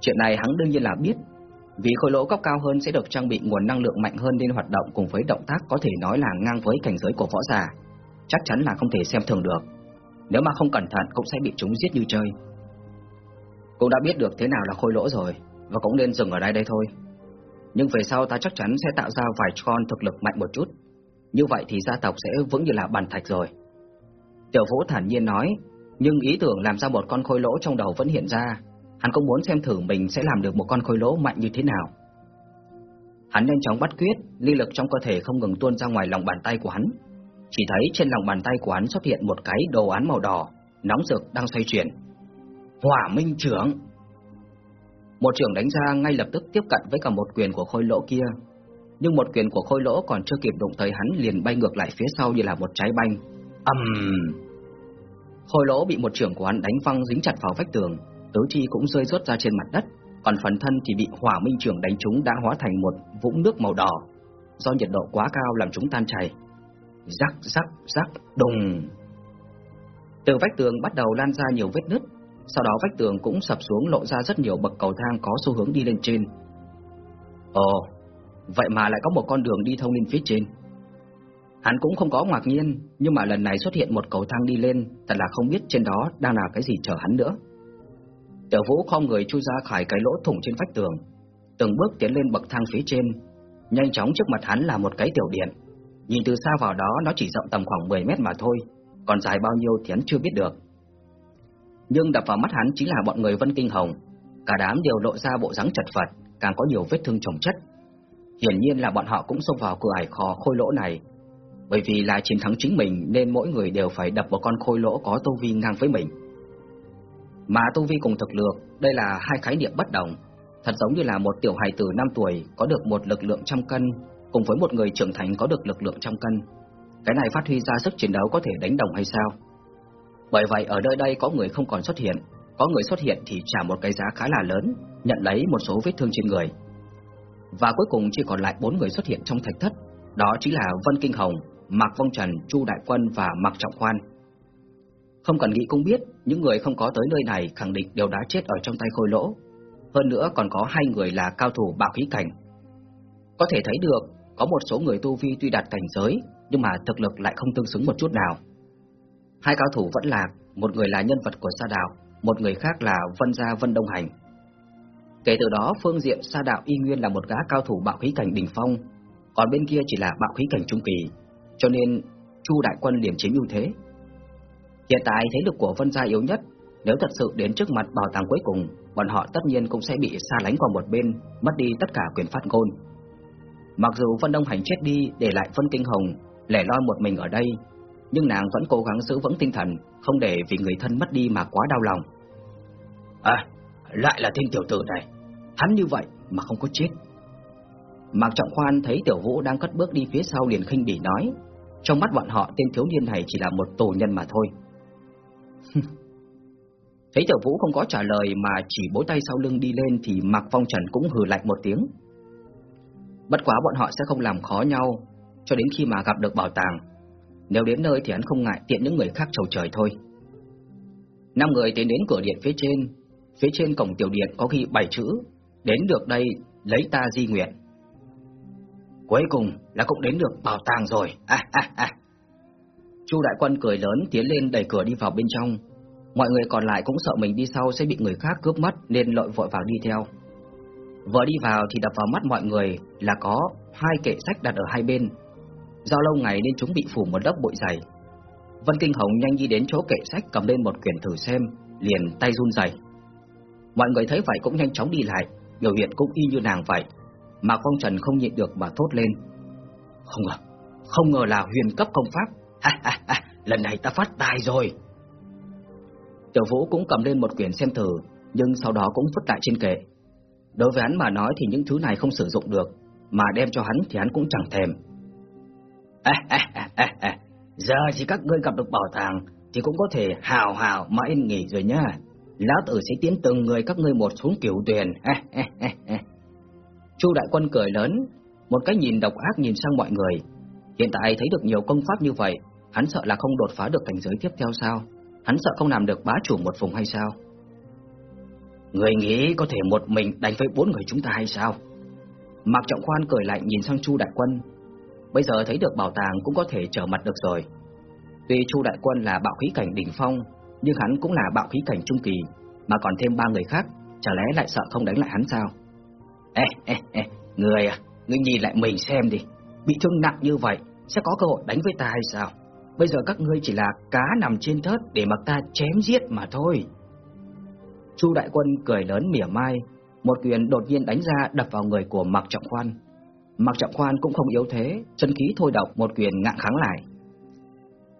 Chuyện này hắn đương nhiên là biết, vì khối lỗ cấp cao hơn sẽ được trang bị nguồn năng lượng mạnh hơn nên hoạt động cùng với động tác có thể nói là ngang với cảnh giới của võ giả, chắc chắn là không thể xem thường được. Nếu mà không cẩn thận cũng sẽ bị chúng giết như chơi. Cũng đã biết được thế nào là khôi lỗ rồi, và cũng nên dừng ở đây đây thôi. Nhưng về sau ta chắc chắn sẽ tạo ra vài con thực lực mạnh một chút. Như vậy thì gia tộc sẽ vững như là bàn thạch rồi. Tiểu Vũ thản nhiên nói, nhưng ý tưởng làm ra một con khôi lỗ trong đầu vẫn hiện ra, Hắn cũng muốn xem thử mình sẽ làm được một con khôi lỗ mạnh như thế nào. Hắn nhanh chóng bắt quyết, ly lực trong cơ thể không ngừng tuôn ra ngoài lòng bàn tay của hắn. Chỉ thấy trên lòng bàn tay của hắn xuất hiện một cái đồ án màu đỏ, nóng rực đang xoay chuyển. Hỏa Minh trưởng. Một trưởng đánh ra ngay lập tức tiếp cận với cả một quyền của khôi lỗ kia. Nhưng một quyền của khôi lỗ còn chưa kịp đụng tới hắn liền bay ngược lại phía sau như là một trái banh. Ầm! Um... Khôi lỗ bị một trưởng của hắn đánh văng dính chặt vào vách tường, tứ chi cũng rơi rớt ra trên mặt đất, còn phần thân thì bị hỏa minh trường đánh trúng đã hóa thành một vũng nước màu đỏ. Do nhiệt độ quá cao làm chúng tan chảy. Rắc rắc rắc đùng. Từ vách tường bắt đầu lan ra nhiều vết nứt, sau đó vách tường cũng sập xuống lộ ra rất nhiều bậc cầu thang có xu hướng đi lên trên. Ồ, vậy mà lại có một con đường đi thông lên phía trên. Hắn cũng không có ngạc nhiên, nhưng mà lần này xuất hiện một cầu thang đi lên, thật là không biết trên đó đang là cái gì chờ hắn nữa. Tiểu Vũ không người chui ra khỏi cái lỗ thủng trên vách tường, từng bước tiến lên bậc thang phía trên. Nhanh chóng trước mặt hắn là một cái tiểu điện. Nhìn từ xa vào đó nó chỉ rộng tầm khoảng 10 mét mà thôi, còn dài bao nhiêu thì hắn chưa biết được. Nhưng đập vào mắt hắn chính là bọn người Vân Kinh Hồng, cả đám đều lộ ra bộ dáng chật vật, càng có nhiều vết thương chồng chất. Hiển nhiên là bọn họ cũng xông vào cửa ải kho khôi lỗ này, bởi vì là chiến thắng chính mình nên mỗi người đều phải đập vào con khôi lỗ có tu vi ngang với mình. Mà tu vi cùng thực lực, đây là hai khái niệm bất đồng. Thật giống như là một tiểu hài tử 5 tuổi có được một lực lượng trăm cân, cùng với một người trưởng thành có được lực lượng trăm cân. Cái này phát huy ra sức chiến đấu có thể đánh đồng hay sao? Bởi vậy ở nơi đây có người không còn xuất hiện, có người xuất hiện thì trả một cái giá khá là lớn, nhận lấy một số vết thương trên người. Và cuối cùng chỉ còn lại bốn người xuất hiện trong thạch thất, đó chính là Vân Kinh Hồng, Mạc Vong Trần, Chu Đại Quân và Mạc Trọng Khoan. Không cần nghĩ cũng biết, những người không có tới nơi này khẳng định đều đã chết ở trong tay khôi lỗ. Hơn nữa còn có hai người là cao thủ bạo khí cảnh. Có thể thấy được, có một số người tu vi tuy đạt cảnh giới, nhưng mà thực lực lại không tương xứng một chút nào. Hai cao thủ vẫn là, một người là nhân vật của Sa Đạo, một người khác là Vân Gia Vân Đông Hành. Kể từ đó, phương diện Sa Đạo y nguyên là một gã cao thủ bạo khí cảnh đỉnh phong, còn bên kia chỉ là bạo khí cảnh trung kỳ, cho nên Chu đại quân điểm chiếm ưu thế. Hiện tại thế lực của Vân Gia yếu nhất, nếu thật sự đến trước mặt bảo tàng cuối cùng, bọn họ tất nhiên cũng sẽ bị xa lánh qua một bên, mất đi tất cả quyền phát ngôn. Mặc dù Vân Đông Hành chết đi để lại Vân Kinh Hồng lẻ loi một mình ở đây, nhưng nàng vẫn cố gắng giữ vững tinh thần, không để vì người thân mất đi mà quá đau lòng. À, lại là tên tiểu tử này, hắn như vậy mà không có chết. Mạc Trọng Khoan thấy Tiểu Vũ đang cất bước đi phía sau liền khinh bỉ nói, trong mắt bọn họ tên thiếu niên này chỉ là một tù nhân mà thôi. <laughs> Thấy Tiểu Vũ không có trả lời mà chỉ bối tay sau lưng đi lên thì Mạc Phong Trần cũng hừ lạnh một tiếng. Bất quá bọn họ sẽ không làm khó nhau cho đến khi mà gặp được bảo tàng. Nếu đến nơi thì hắn không ngại tiện những người khác trầu trời thôi. Năm người tiến đến cửa điện phía trên, phía trên cổng tiểu điện có ghi bảy chữ, đến được đây lấy ta di nguyện. Cuối cùng là cũng đến được bảo tàng rồi. À, à, à. Chu đại quân cười lớn tiến lên đẩy cửa đi vào bên trong. Mọi người còn lại cũng sợ mình đi sau sẽ bị người khác cướp mất nên lội vội vào đi theo. Vừa đi vào thì đập vào mắt mọi người là có hai kệ sách đặt ở hai bên. Do lâu ngày nên chúng bị phủ một lớp bụi dày. Vân Kinh Hồng nhanh đi đến chỗ kệ sách cầm lên một quyển thử xem, liền tay run rẩy. Mọi người thấy vậy cũng nhanh chóng đi lại, biểu hiện cũng y như nàng vậy. Mà Phong Trần không nhịn được mà thốt lên. Không ngờ, không ngờ là huyền cấp công pháp. Ha ha ha, lần này ta phát tài rồi. Tiểu Vũ cũng cầm lên một quyển xem thử, nhưng sau đó cũng vứt lại trên kệ. Đối với hắn mà nói thì những thứ này không sử dụng được, mà đem cho hắn thì hắn cũng chẳng thèm. <laughs> Giờ chỉ các ngươi gặp được bảo tàng thì cũng có thể hào hào mà yên nghỉ rồi nhá. Lão tử sẽ tiến từng người các ngươi một xuống cửu tuyền. <laughs> Chu đại quân cười lớn, một cái nhìn độc ác nhìn sang mọi người. Hiện tại thấy được nhiều công pháp như vậy, hắn sợ là không đột phá được cảnh giới tiếp theo sao? Hắn sợ không làm được bá chủ một vùng hay sao? Người nghĩ có thể một mình đánh với bốn người chúng ta hay sao? Mạc Trọng Khoan cười lạnh nhìn sang Chu Đại Quân. Bây giờ thấy được bảo tàng cũng có thể trở mặt được rồi. Tuy Chu Đại Quân là bạo khí cảnh đỉnh phong, nhưng hắn cũng là bạo khí cảnh trung kỳ, mà còn thêm ba người khác, chả lẽ lại sợ không đánh lại hắn sao? Ê, ê, ê, người à, người nhìn lại mình xem đi, bị thương nặng như vậy, sẽ có cơ hội đánh với ta hay sao? Bây giờ các ngươi chỉ là cá nằm trên thớt để mặc ta chém giết mà thôi. Chu Đại Quân cười lớn mỉa mai, một quyền đột nhiên đánh ra đập vào người của Mạc Trọng Khoan. Mạc Trọng Khoan cũng không yếu thế, chân khí thôi độc một quyền ngạng kháng lại.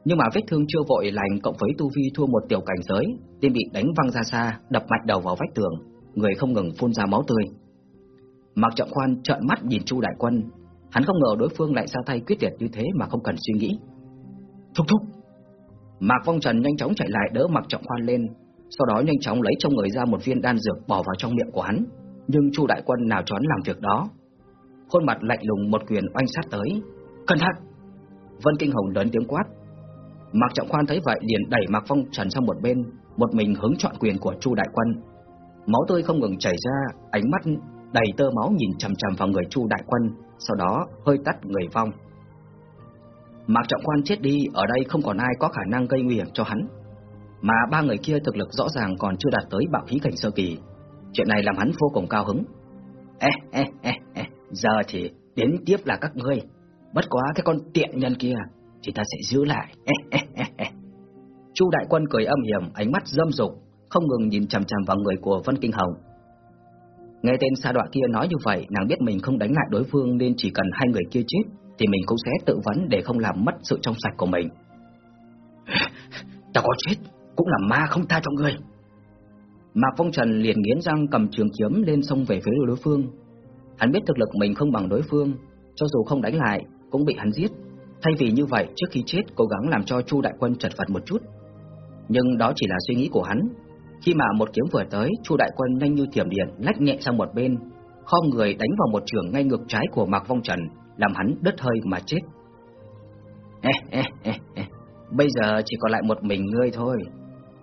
Nhưng mà vết thương chưa vội lành cộng với tu vi thua một tiểu cảnh giới, nên bị đánh văng ra xa, đập mạnh đầu vào vách tường, người không ngừng phun ra máu tươi. Mạc Trọng Khoan trợn mắt nhìn Chu Đại Quân, hắn không ngờ đối phương lại ra tay quyết liệt như thế mà không cần suy nghĩ. Thúc thúc. Mạc Phong Trần nhanh chóng chạy lại đỡ Mạc Trọng Khoan lên, sau đó nhanh chóng lấy trong người ra một viên đan dược bỏ vào trong miệng của hắn. Nhưng Chu Đại Quân nào chón làm việc đó. Khuôn mặt lạnh lùng một quyền oanh sát tới. Cẩn thận! Vân Kinh Hồng lớn tiếng quát. Mạc Trọng Khoan thấy vậy liền đẩy Mạc Phong Trần sang một bên, một mình hướng chọn quyền của Chu Đại Quân. Máu tươi không ngừng chảy ra, ánh mắt đầy tơ máu nhìn chằm chằm vào người Chu Đại Quân, sau đó hơi tắt người vong. Mạc Trọng khoan chết đi, ở đây không còn ai có khả năng gây nguy hiểm cho hắn. Mà ba người kia thực lực rõ ràng còn chưa đạt tới bạo khí cảnh sơ kỳ. Chuyện này làm hắn vô cùng cao hứng. Ê, ê, ê, giờ thì đến tiếp là các ngươi. Bất quá cái con tiện nhân kia thì ta sẽ giữ lại. <laughs> Chu Đại Quân cười âm hiểm, ánh mắt dâm dục, không ngừng nhìn chằm chằm vào người của Vân Kinh Hồng. Nghe tên sa đoạn kia nói như vậy, nàng biết mình không đánh lại đối phương nên chỉ cần hai người kia chết thì mình cũng sẽ tự vấn để không làm mất sự trong sạch của mình. <laughs> Ta có chết, cũng là ma không tha cho ngươi. Mạc Phong Trần liền nghiến răng cầm trường kiếm lên sông về phía đối phương. Hắn biết thực lực mình không bằng đối phương, cho dù không đánh lại cũng bị hắn giết. Thay vì như vậy, trước khi chết cố gắng làm cho Chu đại quân chật vật một chút. Nhưng đó chỉ là suy nghĩ của hắn. Khi mà một kiếm vừa tới, Chu đại quân nhanh như thiểm điện lách nhẹ sang một bên, khom người đánh vào một trường ngay ngược trái của Mạc vong Trần, làm hắn đứt hơi mà chết. Ê, ê, ê, ê. Bây giờ chỉ còn lại một mình ngươi thôi.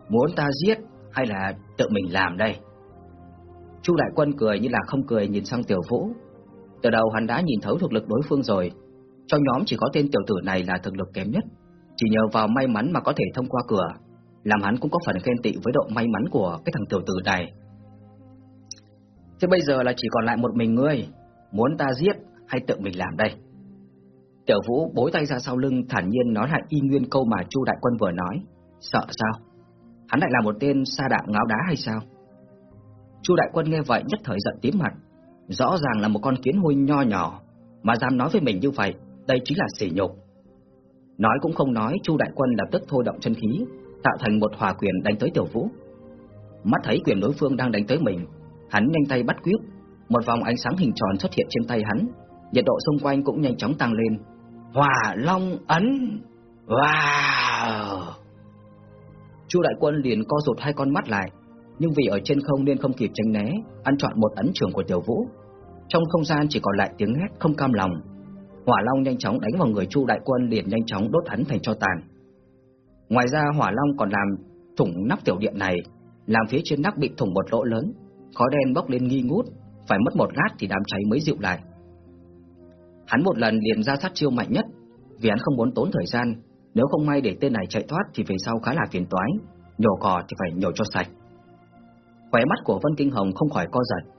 Muốn ta giết hay là tự mình làm đây? Chu Đại Quân cười như là không cười nhìn sang Tiểu Vũ. Từ đầu hắn đã nhìn thấu thực lực đối phương rồi. Trong nhóm chỉ có tên tiểu tử này là thực lực kém nhất. Chỉ nhờ vào may mắn mà có thể thông qua cửa, làm hắn cũng có phần khen tị với độ may mắn của cái thằng tiểu tử này. Thế bây giờ là chỉ còn lại một mình ngươi, muốn ta giết hay tự mình làm đây? Tiểu Vũ bối tay ra sau lưng thản nhiên nói lại y nguyên câu mà Chu Đại Quân vừa nói. Sợ sao? Hắn lại là một tên sa đạo ngáo đá hay sao? Chu Đại Quân nghe vậy nhất thời giận tím mặt. Rõ ràng là một con kiến hôi nho nhỏ, mà dám nói với mình như vậy, đây chính là sỉ nhục. Nói cũng không nói, Chu Đại Quân lập tức thôi động chân khí, tạo thành một hòa quyền đánh tới Tiểu Vũ. Mắt thấy quyền đối phương đang đánh tới mình, hắn nhanh tay bắt quyết, một vòng ánh sáng hình tròn xuất hiện trên tay hắn, nhiệt độ xung quanh cũng nhanh chóng tăng lên. Hỏa Long ấn. Wow! Chu đại quân liền co rụt hai con mắt lại, nhưng vì ở trên không nên không kịp tránh né, ăn chọn một ấn trưởng của Tiểu Vũ. Trong không gian chỉ còn lại tiếng hét không cam lòng. Hỏa Long nhanh chóng đánh vào người Chu đại quân liền nhanh chóng đốt hắn thành cho tàn. Ngoài ra Hỏa Long còn làm thủng nắp tiểu điện này, làm phía trên nắp bị thủng một lỗ lớn, khói đen bốc lên nghi ngút, phải mất một lát thì đám cháy mới dịu lại. Hắn một lần liền ra sát chiêu mạnh nhất, vì hắn không muốn tốn thời gian, nếu không may để tên này chạy thoát thì về sau khá là phiền toái, nhổ cỏ thì phải nhổ cho sạch. Khóe mắt của Vân Kinh Hồng không khỏi co giật.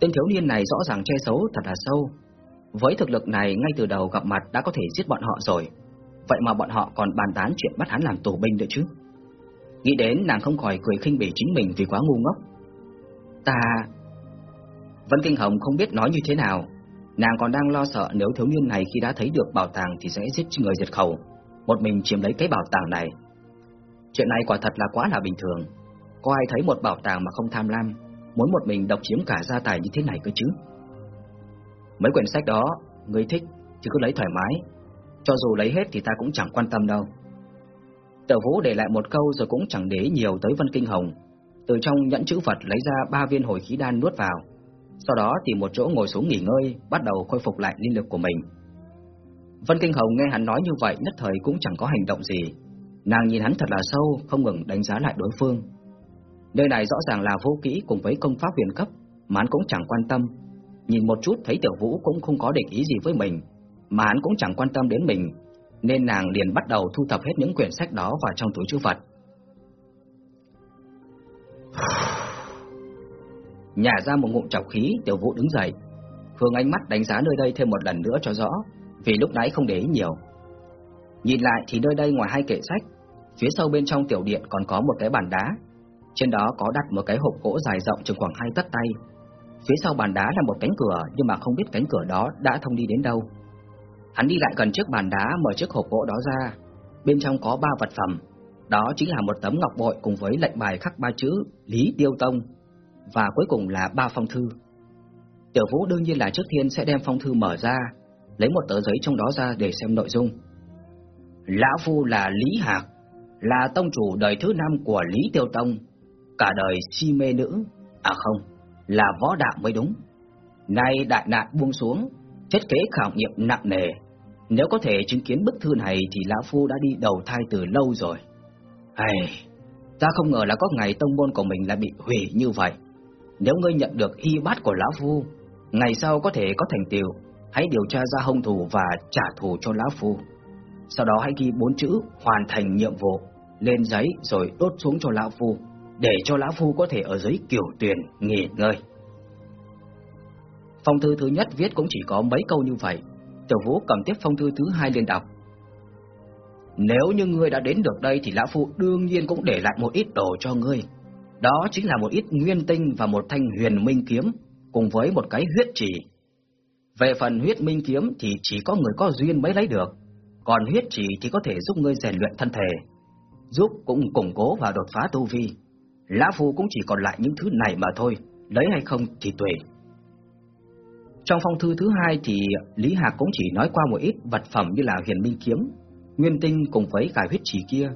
Tên thiếu niên này rõ ràng che xấu thật là sâu. Với thực lực này ngay từ đầu gặp mặt đã có thể giết bọn họ rồi. Vậy mà bọn họ còn bàn tán chuyện bắt hắn làm tù binh nữa chứ. Nghĩ đến nàng không khỏi cười khinh bỉ chính mình vì quá ngu ngốc. Ta... Vân Kinh Hồng không biết nói như thế nào. Nàng còn đang lo sợ nếu thiếu niên này khi đã thấy được bảo tàng thì sẽ giết người diệt khẩu, một mình chiếm lấy cái bảo tàng này. Chuyện này quả thật là quá là bình thường. Có ai thấy một bảo tàng mà không tham lam, muốn một mình độc chiếm cả gia tài như thế này cơ chứ? Mấy quyển sách đó, người thích thì cứ lấy thoải mái, cho dù lấy hết thì ta cũng chẳng quan tâm đâu. Tờ Vũ để lại một câu rồi cũng chẳng để nhiều tới Vân Kinh Hồng, từ trong nhẫn chữ vật lấy ra ba viên hồi khí đan nuốt vào, sau đó tìm một chỗ ngồi xuống nghỉ ngơi, bắt đầu khôi phục lại linh lực của mình. Vân Kinh Hồng nghe hắn nói như vậy nhất thời cũng chẳng có hành động gì, nàng nhìn hắn thật là sâu, không ngừng đánh giá lại đối phương. Nơi này rõ ràng là vô kỹ cùng với công pháp huyền cấp, mà hắn cũng chẳng quan tâm. Nhìn một chút thấy Tiểu Vũ cũng không có địch ý gì với mình, mà hắn cũng chẳng quan tâm đến mình, nên nàng liền bắt đầu thu thập hết những quyển sách đó vào trong túi trữ vật. <sighs> Nhả ra một ngụm trọc khí, Tiểu Vũ đứng dậy, hướng ánh mắt đánh giá nơi đây thêm một lần nữa cho rõ, vì lúc nãy không để ý nhiều. Nhìn lại thì nơi đây ngoài hai kệ sách, phía sau bên trong tiểu điện còn có một cái bàn đá, trên đó có đặt một cái hộp gỗ dài rộng chừng khoảng hai tấc tay. Phía sau bàn đá là một cánh cửa, nhưng mà không biết cánh cửa đó đã thông đi đến đâu. Hắn đi lại gần trước bàn đá mở chiếc hộp gỗ đó ra, bên trong có ba vật phẩm, đó chính là một tấm ngọc bội cùng với lệnh bài khắc ba chữ Lý Tiêu Tông và cuối cùng là ba phong thư. Tiểu Vũ đương nhiên là trước tiên sẽ đem phong thư mở ra, lấy một tờ giấy trong đó ra để xem nội dung. Lão Phu là Lý Hạc, là tông chủ đời thứ năm của Lý Tiêu Tông, cả đời si mê nữ, à không, là võ đạo mới đúng. Nay đại nạn buông xuống, chất kế khảo nghiệm nặng nề, nếu có thể chứng kiến bức thư này thì Lão Phu đã đi đầu thai từ lâu rồi. Hay, ta không ngờ là có ngày tông môn của mình lại bị hủy như vậy. Nếu ngươi nhận được y bát của Lão Phu, ngày sau có thể có thành tựu, hãy điều tra ra hung thủ và trả thù cho Lão Phu. Sau đó hãy ghi bốn chữ hoàn thành nhiệm vụ lên giấy rồi đốt xuống cho Lão Phu, để cho Lão Phu có thể ở dưới kiểu tuyển nghỉ ngơi. Phong thư thứ nhất viết cũng chỉ có mấy câu như vậy. Tiểu Vũ cầm tiếp phong thư thứ hai lên đọc. Nếu như ngươi đã đến được đây thì Lão Phu đương nhiên cũng để lại một ít đồ cho ngươi. Đó chính là một ít nguyên tinh và một thanh huyền minh kiếm, cùng với một cái huyết chỉ. Về phần huyết minh kiếm thì chỉ có người có duyên mới lấy được, còn huyết chỉ thì có thể giúp ngươi rèn luyện thân thể, giúp cũng củng cố và đột phá tu vi. Lão Phu cũng chỉ còn lại những thứ này mà thôi, lấy hay không thì tùy. Trong phong thư thứ hai thì Lý Hạc cũng chỉ nói qua một ít vật phẩm như là huyền minh kiếm, nguyên tinh cùng với cả huyết chỉ kia.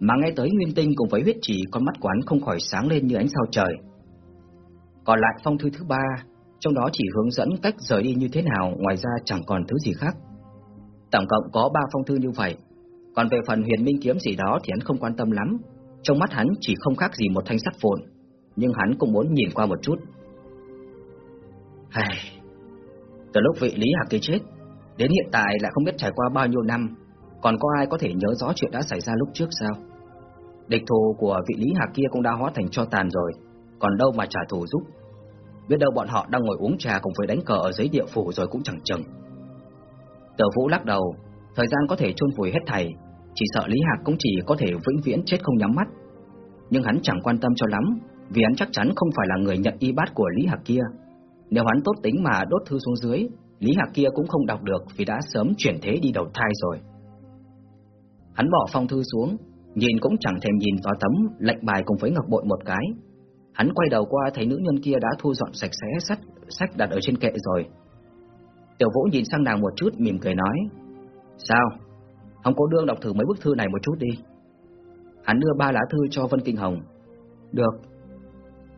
Mà nghe tới nguyên tinh cùng với huyết chỉ con mắt quán không khỏi sáng lên như ánh sao trời. Còn lại phong thư thứ ba, trong đó chỉ hướng dẫn cách rời đi như thế nào, ngoài ra chẳng còn thứ gì khác. Tổng cộng có ba phong thư như vậy, còn về phần huyền minh kiếm gì đó thì hắn không quan tâm lắm, trong mắt hắn chỉ không khác gì một thanh sắt phồn, nhưng hắn cũng muốn nhìn qua một chút. Hây, từ lúc vị Lý Hạc kia chết, đến hiện tại lại không biết trải qua bao nhiêu năm, còn có ai có thể nhớ rõ chuyện đã xảy ra lúc trước sao? Địch thù của vị Lý Hạc kia cũng đã hóa thành cho tàn rồi, còn đâu mà trả thù giúp. Biết đâu bọn họ đang ngồi uống trà cùng với đánh cờ ở dưới địa phủ rồi cũng chẳng chừng. Tờ Vũ lắc đầu, thời gian có thể chôn vùi hết thảy, chỉ sợ Lý Hạc cũng chỉ có thể vĩnh viễn chết không nhắm mắt. Nhưng hắn chẳng quan tâm cho lắm, vì hắn chắc chắn không phải là người nhận y bát của Lý Hạc kia. Nếu hắn tốt tính mà đốt thư xuống dưới, Lý Hạc kia cũng không đọc được vì đã sớm chuyển thế đi đầu thai rồi. Hắn bỏ phong thư xuống, nhìn cũng chẳng thèm nhìn vào tấm lệnh bài cùng với ngọc bội một cái. Hắn quay đầu qua thấy nữ nhân kia đã thu dọn sạch sẽ sách, sách đặt ở trên kệ rồi. Tiểu Vũ nhìn sang nàng một chút mỉm cười nói: "Sao? Không cô đương đọc thử mấy bức thư này một chút đi." Hắn đưa ba lá thư cho Vân Kinh Hồng. Được.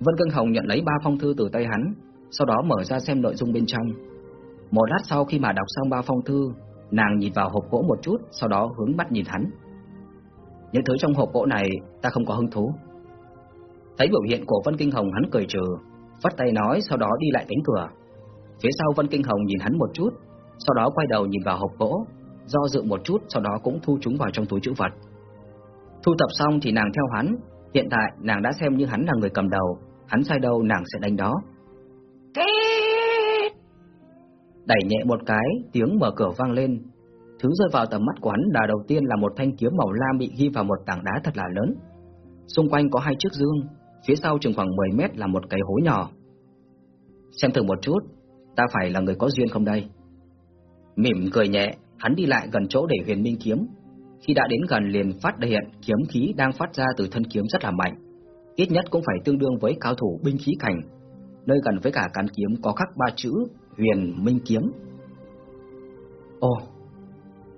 Vân Kinh Hồng nhận lấy ba phong thư từ tay hắn, sau đó mở ra xem nội dung bên trong. Một lát sau khi mà đọc xong ba phong thư, nàng nhìn vào hộp gỗ một chút, sau đó hướng mắt nhìn hắn. Những thứ trong hộp gỗ này ta không có hứng thú. Thấy biểu hiện của Vân Kinh Hồng hắn cười trừ, vắt tay nói sau đó đi lại cánh cửa. Phía sau Vân Kinh Hồng nhìn hắn một chút, sau đó quay đầu nhìn vào hộp gỗ, do dự một chút sau đó cũng thu chúng vào trong túi trữ vật. Thu thập xong thì nàng theo hắn, hiện tại nàng đã xem như hắn là người cầm đầu, hắn sai đâu nàng sẽ đánh đó. Đẩy nhẹ một cái, tiếng mở cửa vang lên. Thứ rơi vào tầm mắt của hắn là đầu tiên là một thanh kiếm màu lam bị ghi vào một tảng đá thật là lớn. Xung quanh có hai chiếc dương, phía sau chừng khoảng 10 mét là một cái hố nhỏ. Xem thử một chút, ta phải là người có duyên không đây? Mỉm cười nhẹ, hắn đi lại gần chỗ để huyền minh kiếm. Khi đã đến gần liền phát hiện kiếm khí đang phát ra từ thân kiếm rất là mạnh. Ít nhất cũng phải tương đương với cao thủ binh khí cảnh. Nơi gần với cả cán kiếm có khắc ba chữ huyền minh kiếm. Ồ,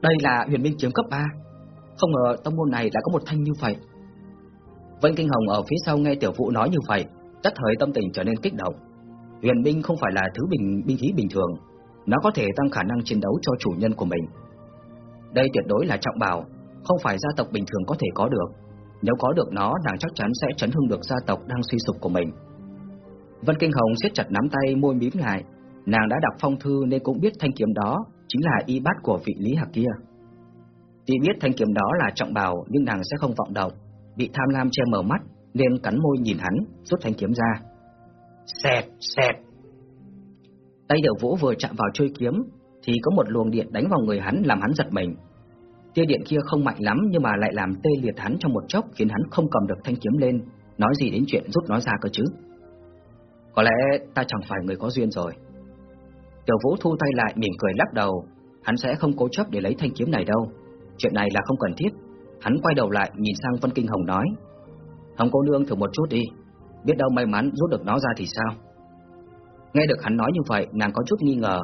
đây là huyền minh kiếm cấp 3. Không ngờ tông môn này đã có một thanh như vậy. Vân Kinh Hồng ở phía sau nghe tiểu phụ nói như vậy, tất thời tâm tình trở nên kích động. Huyền minh không phải là thứ bình binh khí bình thường, nó có thể tăng khả năng chiến đấu cho chủ nhân của mình. Đây tuyệt đối là trọng bảo, không phải gia tộc bình thường có thể có được. Nếu có được nó, nàng chắc chắn sẽ chấn hưng được gia tộc đang suy sụp của mình. Vân Kinh Hồng siết chặt nắm tay môi mím lại, nàng đã đọc phong thư nên cũng biết thanh kiếm đó chính là y bát của vị Lý Hạc kia. Tuy biết thanh kiếm đó là trọng bào nhưng nàng sẽ không vọng động, bị tham lam che mờ mắt nên cắn môi nhìn hắn, rút thanh kiếm ra. Xẹt, xẹt. Tay Điệu Vũ vừa chạm vào trôi kiếm thì có một luồng điện đánh vào người hắn làm hắn giật mình. Tia điện kia không mạnh lắm nhưng mà lại làm tê liệt hắn trong một chốc khiến hắn không cầm được thanh kiếm lên, nói gì đến chuyện rút nó ra cơ chứ. Có lẽ ta chẳng phải người có duyên rồi. Tiểu Vũ thu tay lại mỉm cười lắc đầu, hắn sẽ không cố chấp để lấy thanh kiếm này đâu. Chuyện này là không cần thiết. Hắn quay đầu lại nhìn sang Vân Kinh Hồng nói: "Hồng cô nương thử một chút đi, biết đâu may mắn rút được nó ra thì sao?" Nghe được hắn nói như vậy, nàng có chút nghi ngờ,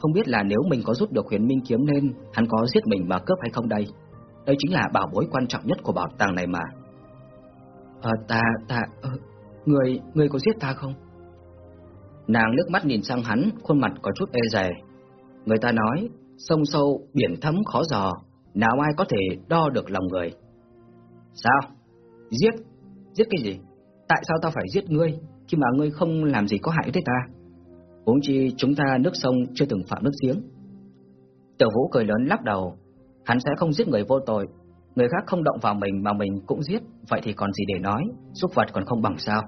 không biết là nếu mình có rút được huyền minh kiếm nên hắn có giết mình mà cướp hay không đây. Đây chính là bảo bối quan trọng nhất của bảo tàng này mà. Ờ, ta, ta, ờ, người, người có giết ta không? Nàng nước mắt nhìn sang hắn, khuôn mặt có chút e dè. Người ta nói, sông sâu, biển thấm khó dò, nào ai có thể đo được lòng người. Sao? Giết? Giết cái gì? Tại sao ta phải giết ngươi, khi mà ngươi không làm gì có hại tới ta? Huống chi chúng ta nước sông chưa từng phạm nước giếng. Tiểu Vũ cười lớn lắc đầu, hắn sẽ không giết người vô tội, người khác không động vào mình mà mình cũng giết, vậy thì còn gì để nói, xúc vật còn không bằng sao?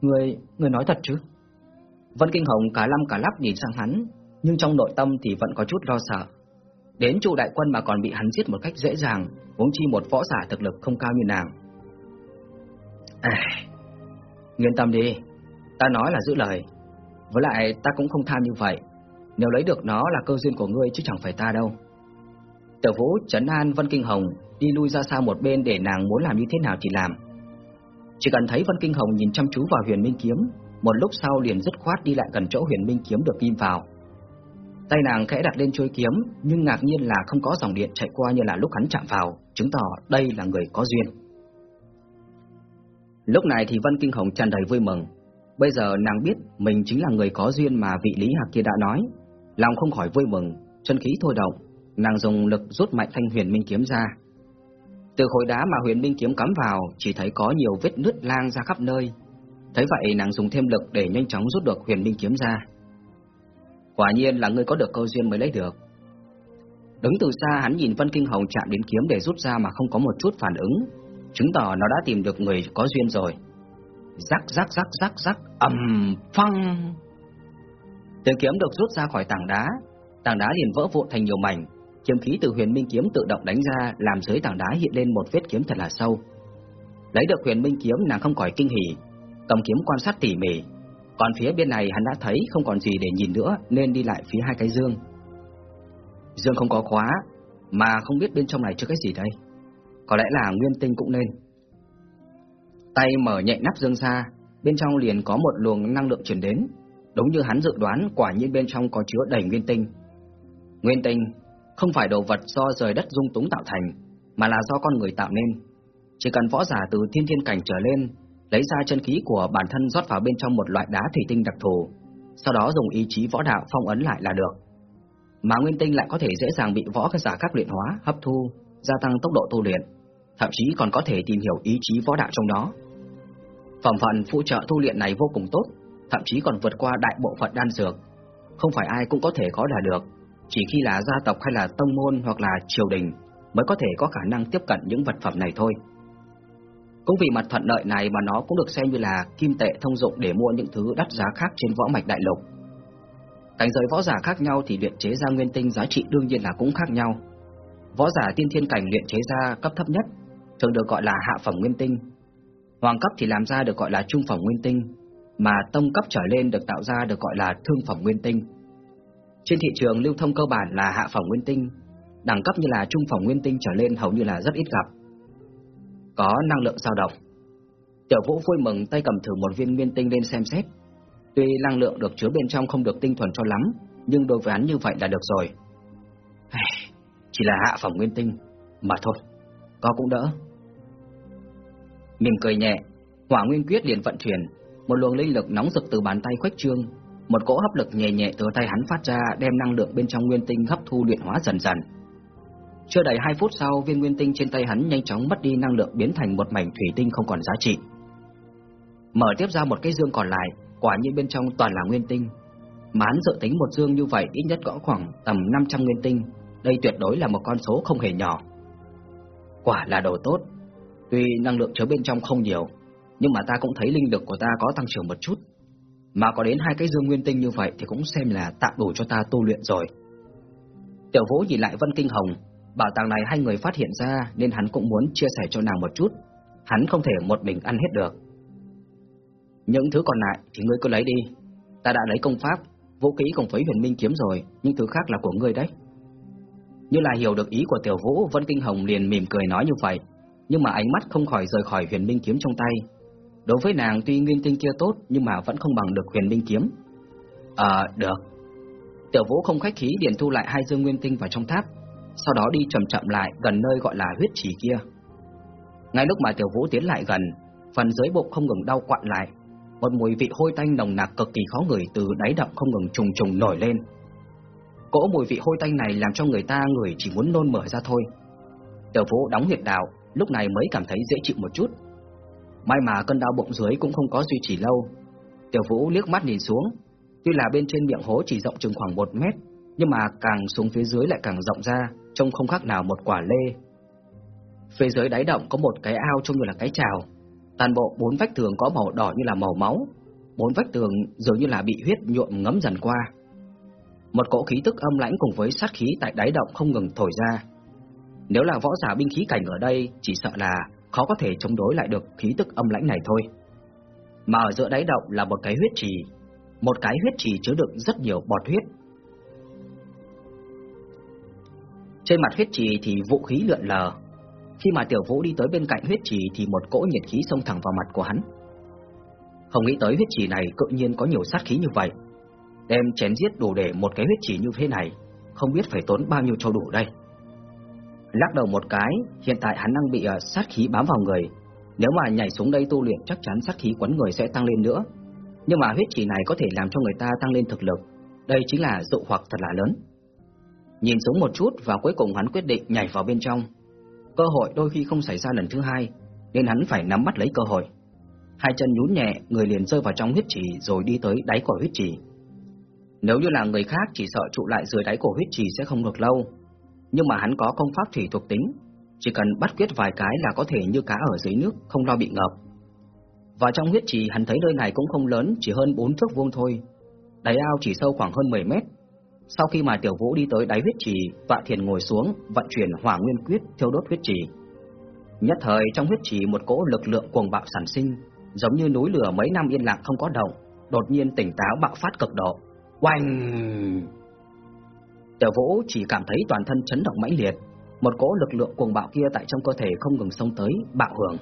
Người, người nói thật chứ? Vân Kinh Hồng cả lâm cả lắp nhìn sang hắn, nhưng trong nội tâm thì vẫn có chút lo sợ. Đến trụ đại quân mà còn bị hắn giết một cách dễ dàng, huống chi một võ giả thực lực không cao như nàng. À, yên tâm đi, ta nói là giữ lời. Với lại ta cũng không tham như vậy, nếu lấy được nó là cơ duyên của ngươi chứ chẳng phải ta đâu. Tiểu Vũ trấn an Vân Kinh Hồng đi lui ra xa một bên để nàng muốn làm như thế nào thì làm. Chỉ cần thấy Vân Kinh Hồng nhìn chăm chú vào Huyền Minh kiếm, một lúc sau liền dứt khoát đi lại gần chỗ huyền minh kiếm được ghim vào. Tay nàng khẽ đặt lên chuôi kiếm, nhưng ngạc nhiên là không có dòng điện chạy qua như là lúc hắn chạm vào, chứng tỏ đây là người có duyên. Lúc này thì Vân Kinh Hồng tràn đầy vui mừng. Bây giờ nàng biết mình chính là người có duyên mà vị Lý Hạc kia đã nói. Lòng không khỏi vui mừng, chân khí thôi động, nàng dùng lực rút mạnh thanh huyền minh kiếm ra. Từ khối đá mà huyền minh kiếm cắm vào, chỉ thấy có nhiều vết nứt lang ra khắp nơi, Thấy vậy nàng dùng thêm lực để nhanh chóng rút được huyền minh kiếm ra. Quả nhiên là người có được câu duyên mới lấy được. Đứng từ xa hắn nhìn Vân Kinh Hồng chạm đến kiếm để rút ra mà không có một chút phản ứng, chứng tỏ nó đã tìm được người có duyên rồi. Rắc rắc rắc rắc rắc ầm phăng. Tiếng kiếm được rút ra khỏi tảng đá, tảng đá liền vỡ vụn thành nhiều mảnh, kiếm khí từ huyền minh kiếm tự động đánh ra làm dưới tảng đá hiện lên một vết kiếm thật là sâu. Lấy được huyền minh kiếm nàng không khỏi kinh hỉ, cầm kiếm quan sát tỉ mỉ. Còn phía bên này hắn đã thấy không còn gì để nhìn nữa nên đi lại phía hai cái dương. Dương không có khóa, mà không biết bên trong này chứa cái gì đây. Có lẽ là nguyên tinh cũng nên. Tay mở nhẹ nắp dương ra, bên trong liền có một luồng năng lượng chuyển đến. Đúng như hắn dự đoán, quả nhiên bên trong có chứa đầy nguyên tinh. Nguyên tinh không phải đồ vật do rời đất dung túng tạo thành, mà là do con người tạo nên. Chỉ cần võ giả từ thiên thiên cảnh trở lên, lấy ra chân khí của bản thân rót vào bên trong một loại đá thủy tinh đặc thù, sau đó dùng ý chí võ đạo phong ấn lại là được. Mà nguyên tinh lại có thể dễ dàng bị võ giả khác luyện hóa, hấp thu, gia tăng tốc độ tu luyện, thậm chí còn có thể tìm hiểu ý chí võ đạo trong đó. Phẩm phận phụ trợ tu luyện này vô cùng tốt, thậm chí còn vượt qua đại bộ phận đan dược. Không phải ai cũng có thể có là được, chỉ khi là gia tộc hay là tông môn hoặc là triều đình mới có thể có khả năng tiếp cận những vật phẩm này thôi. Cũng vì mặt thuận lợi này mà nó cũng được xem như là kim tệ thông dụng để mua những thứ đắt giá khác trên võ mạch đại lục. Cảnh giới võ giả khác nhau thì luyện chế ra nguyên tinh giá trị đương nhiên là cũng khác nhau. Võ giả tiên thiên cảnh luyện chế ra cấp thấp nhất thường được gọi là hạ phẩm nguyên tinh. Hoàng cấp thì làm ra được gọi là trung phẩm nguyên tinh, mà tông cấp trở lên được tạo ra được gọi là thương phẩm nguyên tinh. Trên thị trường lưu thông cơ bản là hạ phẩm nguyên tinh, đẳng cấp như là trung phẩm nguyên tinh trở lên hầu như là rất ít gặp. Có năng lượng dao động. Tiểu Vũ vui mừng tay cầm thử một viên nguyên tinh lên xem xét. Tuy năng lượng được chứa bên trong không được tinh thuần cho lắm, nhưng đối với hắn như vậy là được rồi. Chỉ là hạ phẩm nguyên tinh, mà thôi, có cũng đỡ. Mỉm cười nhẹ, hỏa nguyên quyết liền vận chuyển, một luồng linh lực nóng rực từ bàn tay khuếch trương, một cỗ hấp lực nhẹ nhẹ từ tay hắn phát ra đem năng lượng bên trong nguyên tinh hấp thu luyện hóa dần dần. Chưa đầy 2 phút sau, viên nguyên tinh trên tay hắn nhanh chóng mất đi năng lượng biến thành một mảnh thủy tinh không còn giá trị. Mở tiếp ra một cái dương còn lại, quả nhiên bên trong toàn là nguyên tinh. Mà hắn dự tính một dương như vậy ít nhất có khoảng tầm 500 nguyên tinh, đây tuyệt đối là một con số không hề nhỏ. Quả là đồ tốt, tuy năng lượng chứa bên trong không nhiều, nhưng mà ta cũng thấy linh lực của ta có tăng trưởng một chút. Mà có đến hai cái dương nguyên tinh như vậy thì cũng xem là tạm đủ cho ta tu luyện rồi. Tiểu Vũ nhìn lại Vân Kinh Hồng, bảo tàng này hai người phát hiện ra nên hắn cũng muốn chia sẻ cho nàng một chút. Hắn không thể một mình ăn hết được. Những thứ còn lại thì ngươi cứ lấy đi. Ta đã lấy công pháp, vũ khí cùng với huyền minh kiếm rồi, những thứ khác là của ngươi đấy. Như là hiểu được ý của Tiểu Vũ, Vân Kinh Hồng liền mỉm cười nói như vậy, nhưng mà ánh mắt không khỏi rời khỏi huyền minh kiếm trong tay, Đối với nàng tuy nguyên tinh kia tốt nhưng mà vẫn không bằng được huyền minh kiếm. À, được. Tiểu vũ không khách khí điền thu lại hai dương nguyên tinh vào trong tháp, sau đó đi chậm chậm lại gần nơi gọi là huyết trì kia. Ngay lúc mà tiểu vũ tiến lại gần, phần dưới bụng không ngừng đau quặn lại, một mùi vị hôi tanh nồng nặc cực kỳ khó ngửi từ đáy động không ngừng trùng trùng nổi lên. Cỗ mùi vị hôi tanh này làm cho người ta người chỉ muốn nôn mở ra thôi. Tiểu vũ đóng huyệt đạo, lúc này mới cảm thấy dễ chịu một chút. May mà cơn đau bụng dưới cũng không có duy trì lâu. Tiểu Vũ liếc mắt nhìn xuống, tuy là bên trên miệng hố chỉ rộng chừng khoảng một mét, nhưng mà càng xuống phía dưới lại càng rộng ra, trông không khác nào một quả lê. Phía dưới đáy động có một cái ao trông như là cái trào, toàn bộ bốn vách tường có màu đỏ như là màu máu, bốn vách tường dường như là bị huyết nhuộm ngấm dần qua. Một cỗ khí tức âm lãnh cùng với sát khí tại đáy động không ngừng thổi ra. Nếu là võ giả binh khí cảnh ở đây, chỉ sợ là khó có thể chống đối lại được khí tức âm lãnh này thôi. Mà ở giữa đáy động là một cái huyết trì, một cái huyết trì chứa đựng rất nhiều bọt huyết. Trên mặt huyết trì thì vũ khí lượn lờ. Khi mà Tiểu Vũ đi tới bên cạnh huyết trì thì một cỗ nhiệt khí xông thẳng vào mặt của hắn. Không nghĩ tới huyết trì này cự nhiên có nhiều sát khí như vậy. Đem chén giết đủ để một cái huyết trì như thế này, không biết phải tốn bao nhiêu cho đủ đây. Lắc đầu một cái, hiện tại hắn đang bị uh, sát khí bám vào người. Nếu mà nhảy xuống đây tu luyện chắc chắn sát khí quấn người sẽ tăng lên nữa. Nhưng mà huyết chỉ này có thể làm cho người ta tăng lên thực lực. Đây chính là dụ hoặc thật là lớn. Nhìn xuống một chút và cuối cùng hắn quyết định nhảy vào bên trong. Cơ hội đôi khi không xảy ra lần thứ hai, nên hắn phải nắm bắt lấy cơ hội. Hai chân nhún nhẹ, người liền rơi vào trong huyết chỉ rồi đi tới đáy của huyết chỉ. Nếu như là người khác chỉ sợ trụ lại dưới đáy cổ huyết trì sẽ không được lâu, nhưng mà hắn có công pháp thủy thuộc tính, chỉ cần bắt quyết vài cái là có thể như cá ở dưới nước, không lo bị ngập. Và trong huyết trì hắn thấy nơi này cũng không lớn, chỉ hơn 4 thước vuông thôi. Đáy ao chỉ sâu khoảng hơn 10 mét. Sau khi mà Tiểu Vũ đi tới đáy huyết trì, Vạn Thiền ngồi xuống, vận chuyển hỏa nguyên quyết thiêu đốt huyết trì. Nhất thời trong huyết trì một cỗ lực lượng cuồng bạo sản sinh, giống như núi lửa mấy năm yên lặng không có động, đột nhiên tỉnh táo bạo phát cực độ. Oanh! Tiểu Vũ chỉ cảm thấy toàn thân chấn động mãnh liệt, một cỗ lực lượng cuồng bạo kia tại trong cơ thể không ngừng xông tới, bạo hưởng.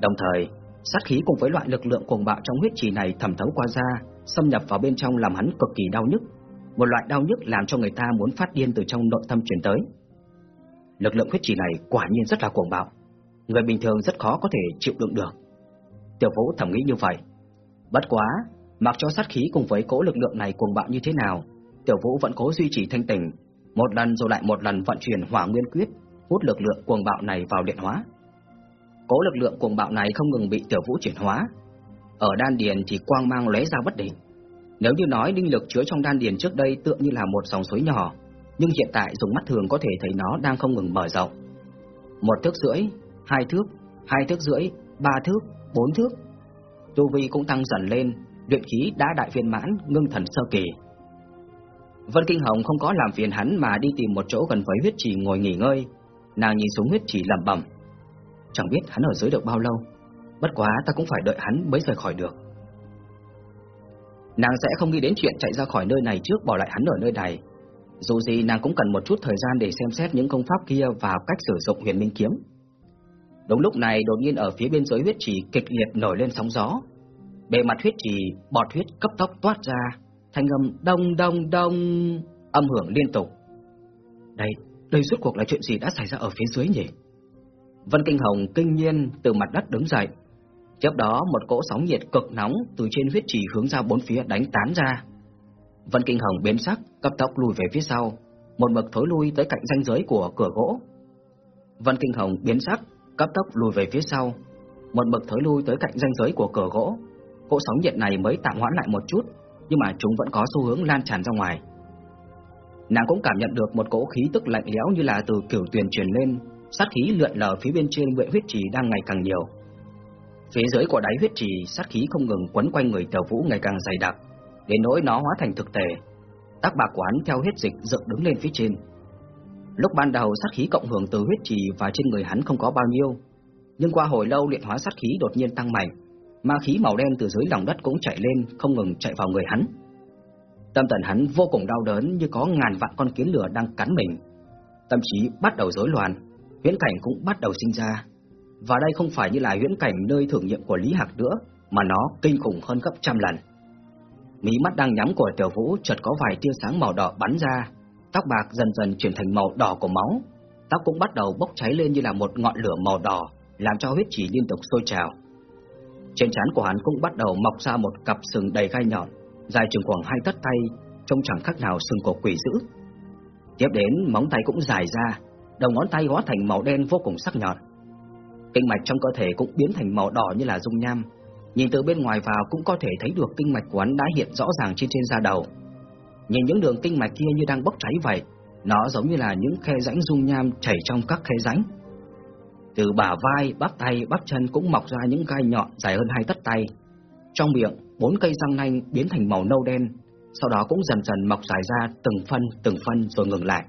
Đồng thời, sát khí cùng với loại lực lượng cuồng bạo trong huyết trì này thẩm thấu qua da, xâm nhập vào bên trong làm hắn cực kỳ đau nhức, một loại đau nhức làm cho người ta muốn phát điên từ trong nội tâm truyền tới. Lực lượng huyết trì này quả nhiên rất là cuồng bạo. người bình thường rất khó có thể chịu đựng được. Tiểu Vũ thầm nghĩ như vậy. Bất quá, mặc cho sát khí cùng với cỗ lực lượng này cuồng bạo như thế nào, Tiểu Vũ vẫn cố duy trì thanh tỉnh, một lần rồi lại một lần vận chuyển Hỏa Nguyên Quyết, hút lực lượng cuồng bạo này vào điện hóa. Cố lực lượng cuồng bạo này không ngừng bị Tiểu Vũ chuyển hóa. Ở đan điền thì quang mang lóe ra bất định. Nếu như nói linh lực chứa trong đan điền trước đây tựa như là một dòng suối nhỏ, nhưng hiện tại dùng mắt thường có thể thấy nó đang không ngừng mở rộng. Một thước rưỡi, hai thước, hai thước rưỡi, ba thước, bốn thước. Tu vi cũng tăng dần lên, luyện khí đã đại viên mãn, ngưng thần sơ kỳ. Vân Kinh Hồng không có làm phiền hắn mà đi tìm một chỗ gần với huyết trì ngồi nghỉ ngơi. Nàng nhìn xuống huyết trì lẩm bẩm, chẳng biết hắn ở dưới được bao lâu, bất quá ta cũng phải đợi hắn mới rời khỏi được. Nàng sẽ không nghĩ đến chuyện chạy ra khỏi nơi này trước bỏ lại hắn ở nơi này. Dù gì nàng cũng cần một chút thời gian để xem xét những công pháp kia và cách sử dụng huyền minh kiếm. Đúng lúc này đột nhiên ở phía bên dưới huyết trì kịch liệt nổi lên sóng gió. Bề mặt huyết trì bọt huyết cấp tốc toát ra, thanh âm đông đông đông âm hưởng liên tục. Đây, đây rốt cuộc là chuyện gì đã xảy ra ở phía dưới nhỉ? Vân Kinh Hồng kinh nhiên từ mặt đất đứng dậy. Tiếp đó một cỗ sóng nhiệt cực nóng từ trên huyết trì hướng ra bốn phía đánh tán ra. Vân Kinh Hồng biến sắc, cấp tốc lùi về phía sau, một mực thối lui tới cạnh ranh giới của cửa gỗ. Vân Kinh Hồng biến sắc, cấp tốc lùi về phía sau, một mực thối lui tới cạnh ranh giới của cửa gỗ. Cỗ sóng nhiệt này mới tạm hoãn lại một chút, nhưng mà chúng vẫn có xu hướng lan tràn ra ngoài. Nàng cũng cảm nhận được một cỗ khí tức lạnh lẽo như là từ kiểu tuyền truyền lên, sát khí lượn lờ phía bên trên nguyện huyết trì đang ngày càng nhiều. Phía dưới của đáy huyết trì, sát khí không ngừng quấn quanh người Tiểu Vũ ngày càng dày đặc, đến nỗi nó hóa thành thực thể. Tác bạc quán theo huyết dịch dựng đứng lên phía trên. Lúc ban đầu sát khí cộng hưởng từ huyết trì và trên người hắn không có bao nhiêu, nhưng qua hồi lâu luyện hóa sát khí đột nhiên tăng mạnh, ma khí màu đen từ dưới lòng đất cũng chạy lên, không ngừng chạy vào người hắn. Tâm thần hắn vô cùng đau đớn như có ngàn vạn con kiến lửa đang cắn mình. Tâm trí bắt đầu rối loạn, huyễn cảnh cũng bắt đầu sinh ra. Và đây không phải như là huyễn cảnh nơi thử nghiệm của Lý Hạc nữa, mà nó kinh khủng hơn gấp trăm lần. Mí mắt đang nhắm của Tiểu Vũ chợt có vài tia sáng màu đỏ bắn ra, tóc bạc dần dần chuyển thành màu đỏ của máu, tóc cũng bắt đầu bốc cháy lên như là một ngọn lửa màu đỏ, làm cho huyết chỉ liên tục sôi trào. Trên trán của hắn cũng bắt đầu mọc ra một cặp sừng đầy gai nhọn, dài chừng khoảng hai tấc tay, trông chẳng khác nào sừng của quỷ dữ. Tiếp đến móng tay cũng dài ra, đầu ngón tay hóa thành màu đen vô cùng sắc nhọn. Kinh mạch trong cơ thể cũng biến thành màu đỏ như là dung nham, nhìn từ bên ngoài vào cũng có thể thấy được kinh mạch của hắn đã hiện rõ ràng trên trên da đầu. Nhìn những đường kinh mạch kia như đang bốc cháy vậy, nó giống như là những khe rãnh dung nham chảy trong các khe rãnh. Từ bả vai, bắp tay, bắp chân cũng mọc ra những gai nhọn dài hơn hai tấc tay. Trong miệng, bốn cây răng nanh biến thành màu nâu đen, sau đó cũng dần dần mọc dài ra từng phân từng phân rồi ngừng lại.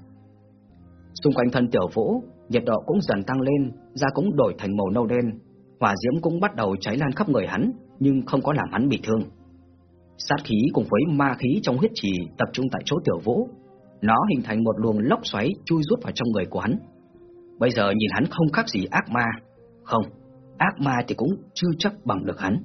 Xung quanh thân tiểu vũ, nhiệt độ cũng dần tăng lên, da cũng đổi thành màu nâu đen, hỏa diễm cũng bắt đầu cháy lan khắp người hắn, nhưng không có làm hắn bị thương. Sát khí cùng với ma khí trong huyết trì tập trung tại chỗ tiểu vũ, nó hình thành một luồng lốc xoáy chui rút vào trong người của hắn. Bây giờ nhìn hắn không khác gì ác ma, không, ác ma thì cũng chưa chắc bằng được hắn.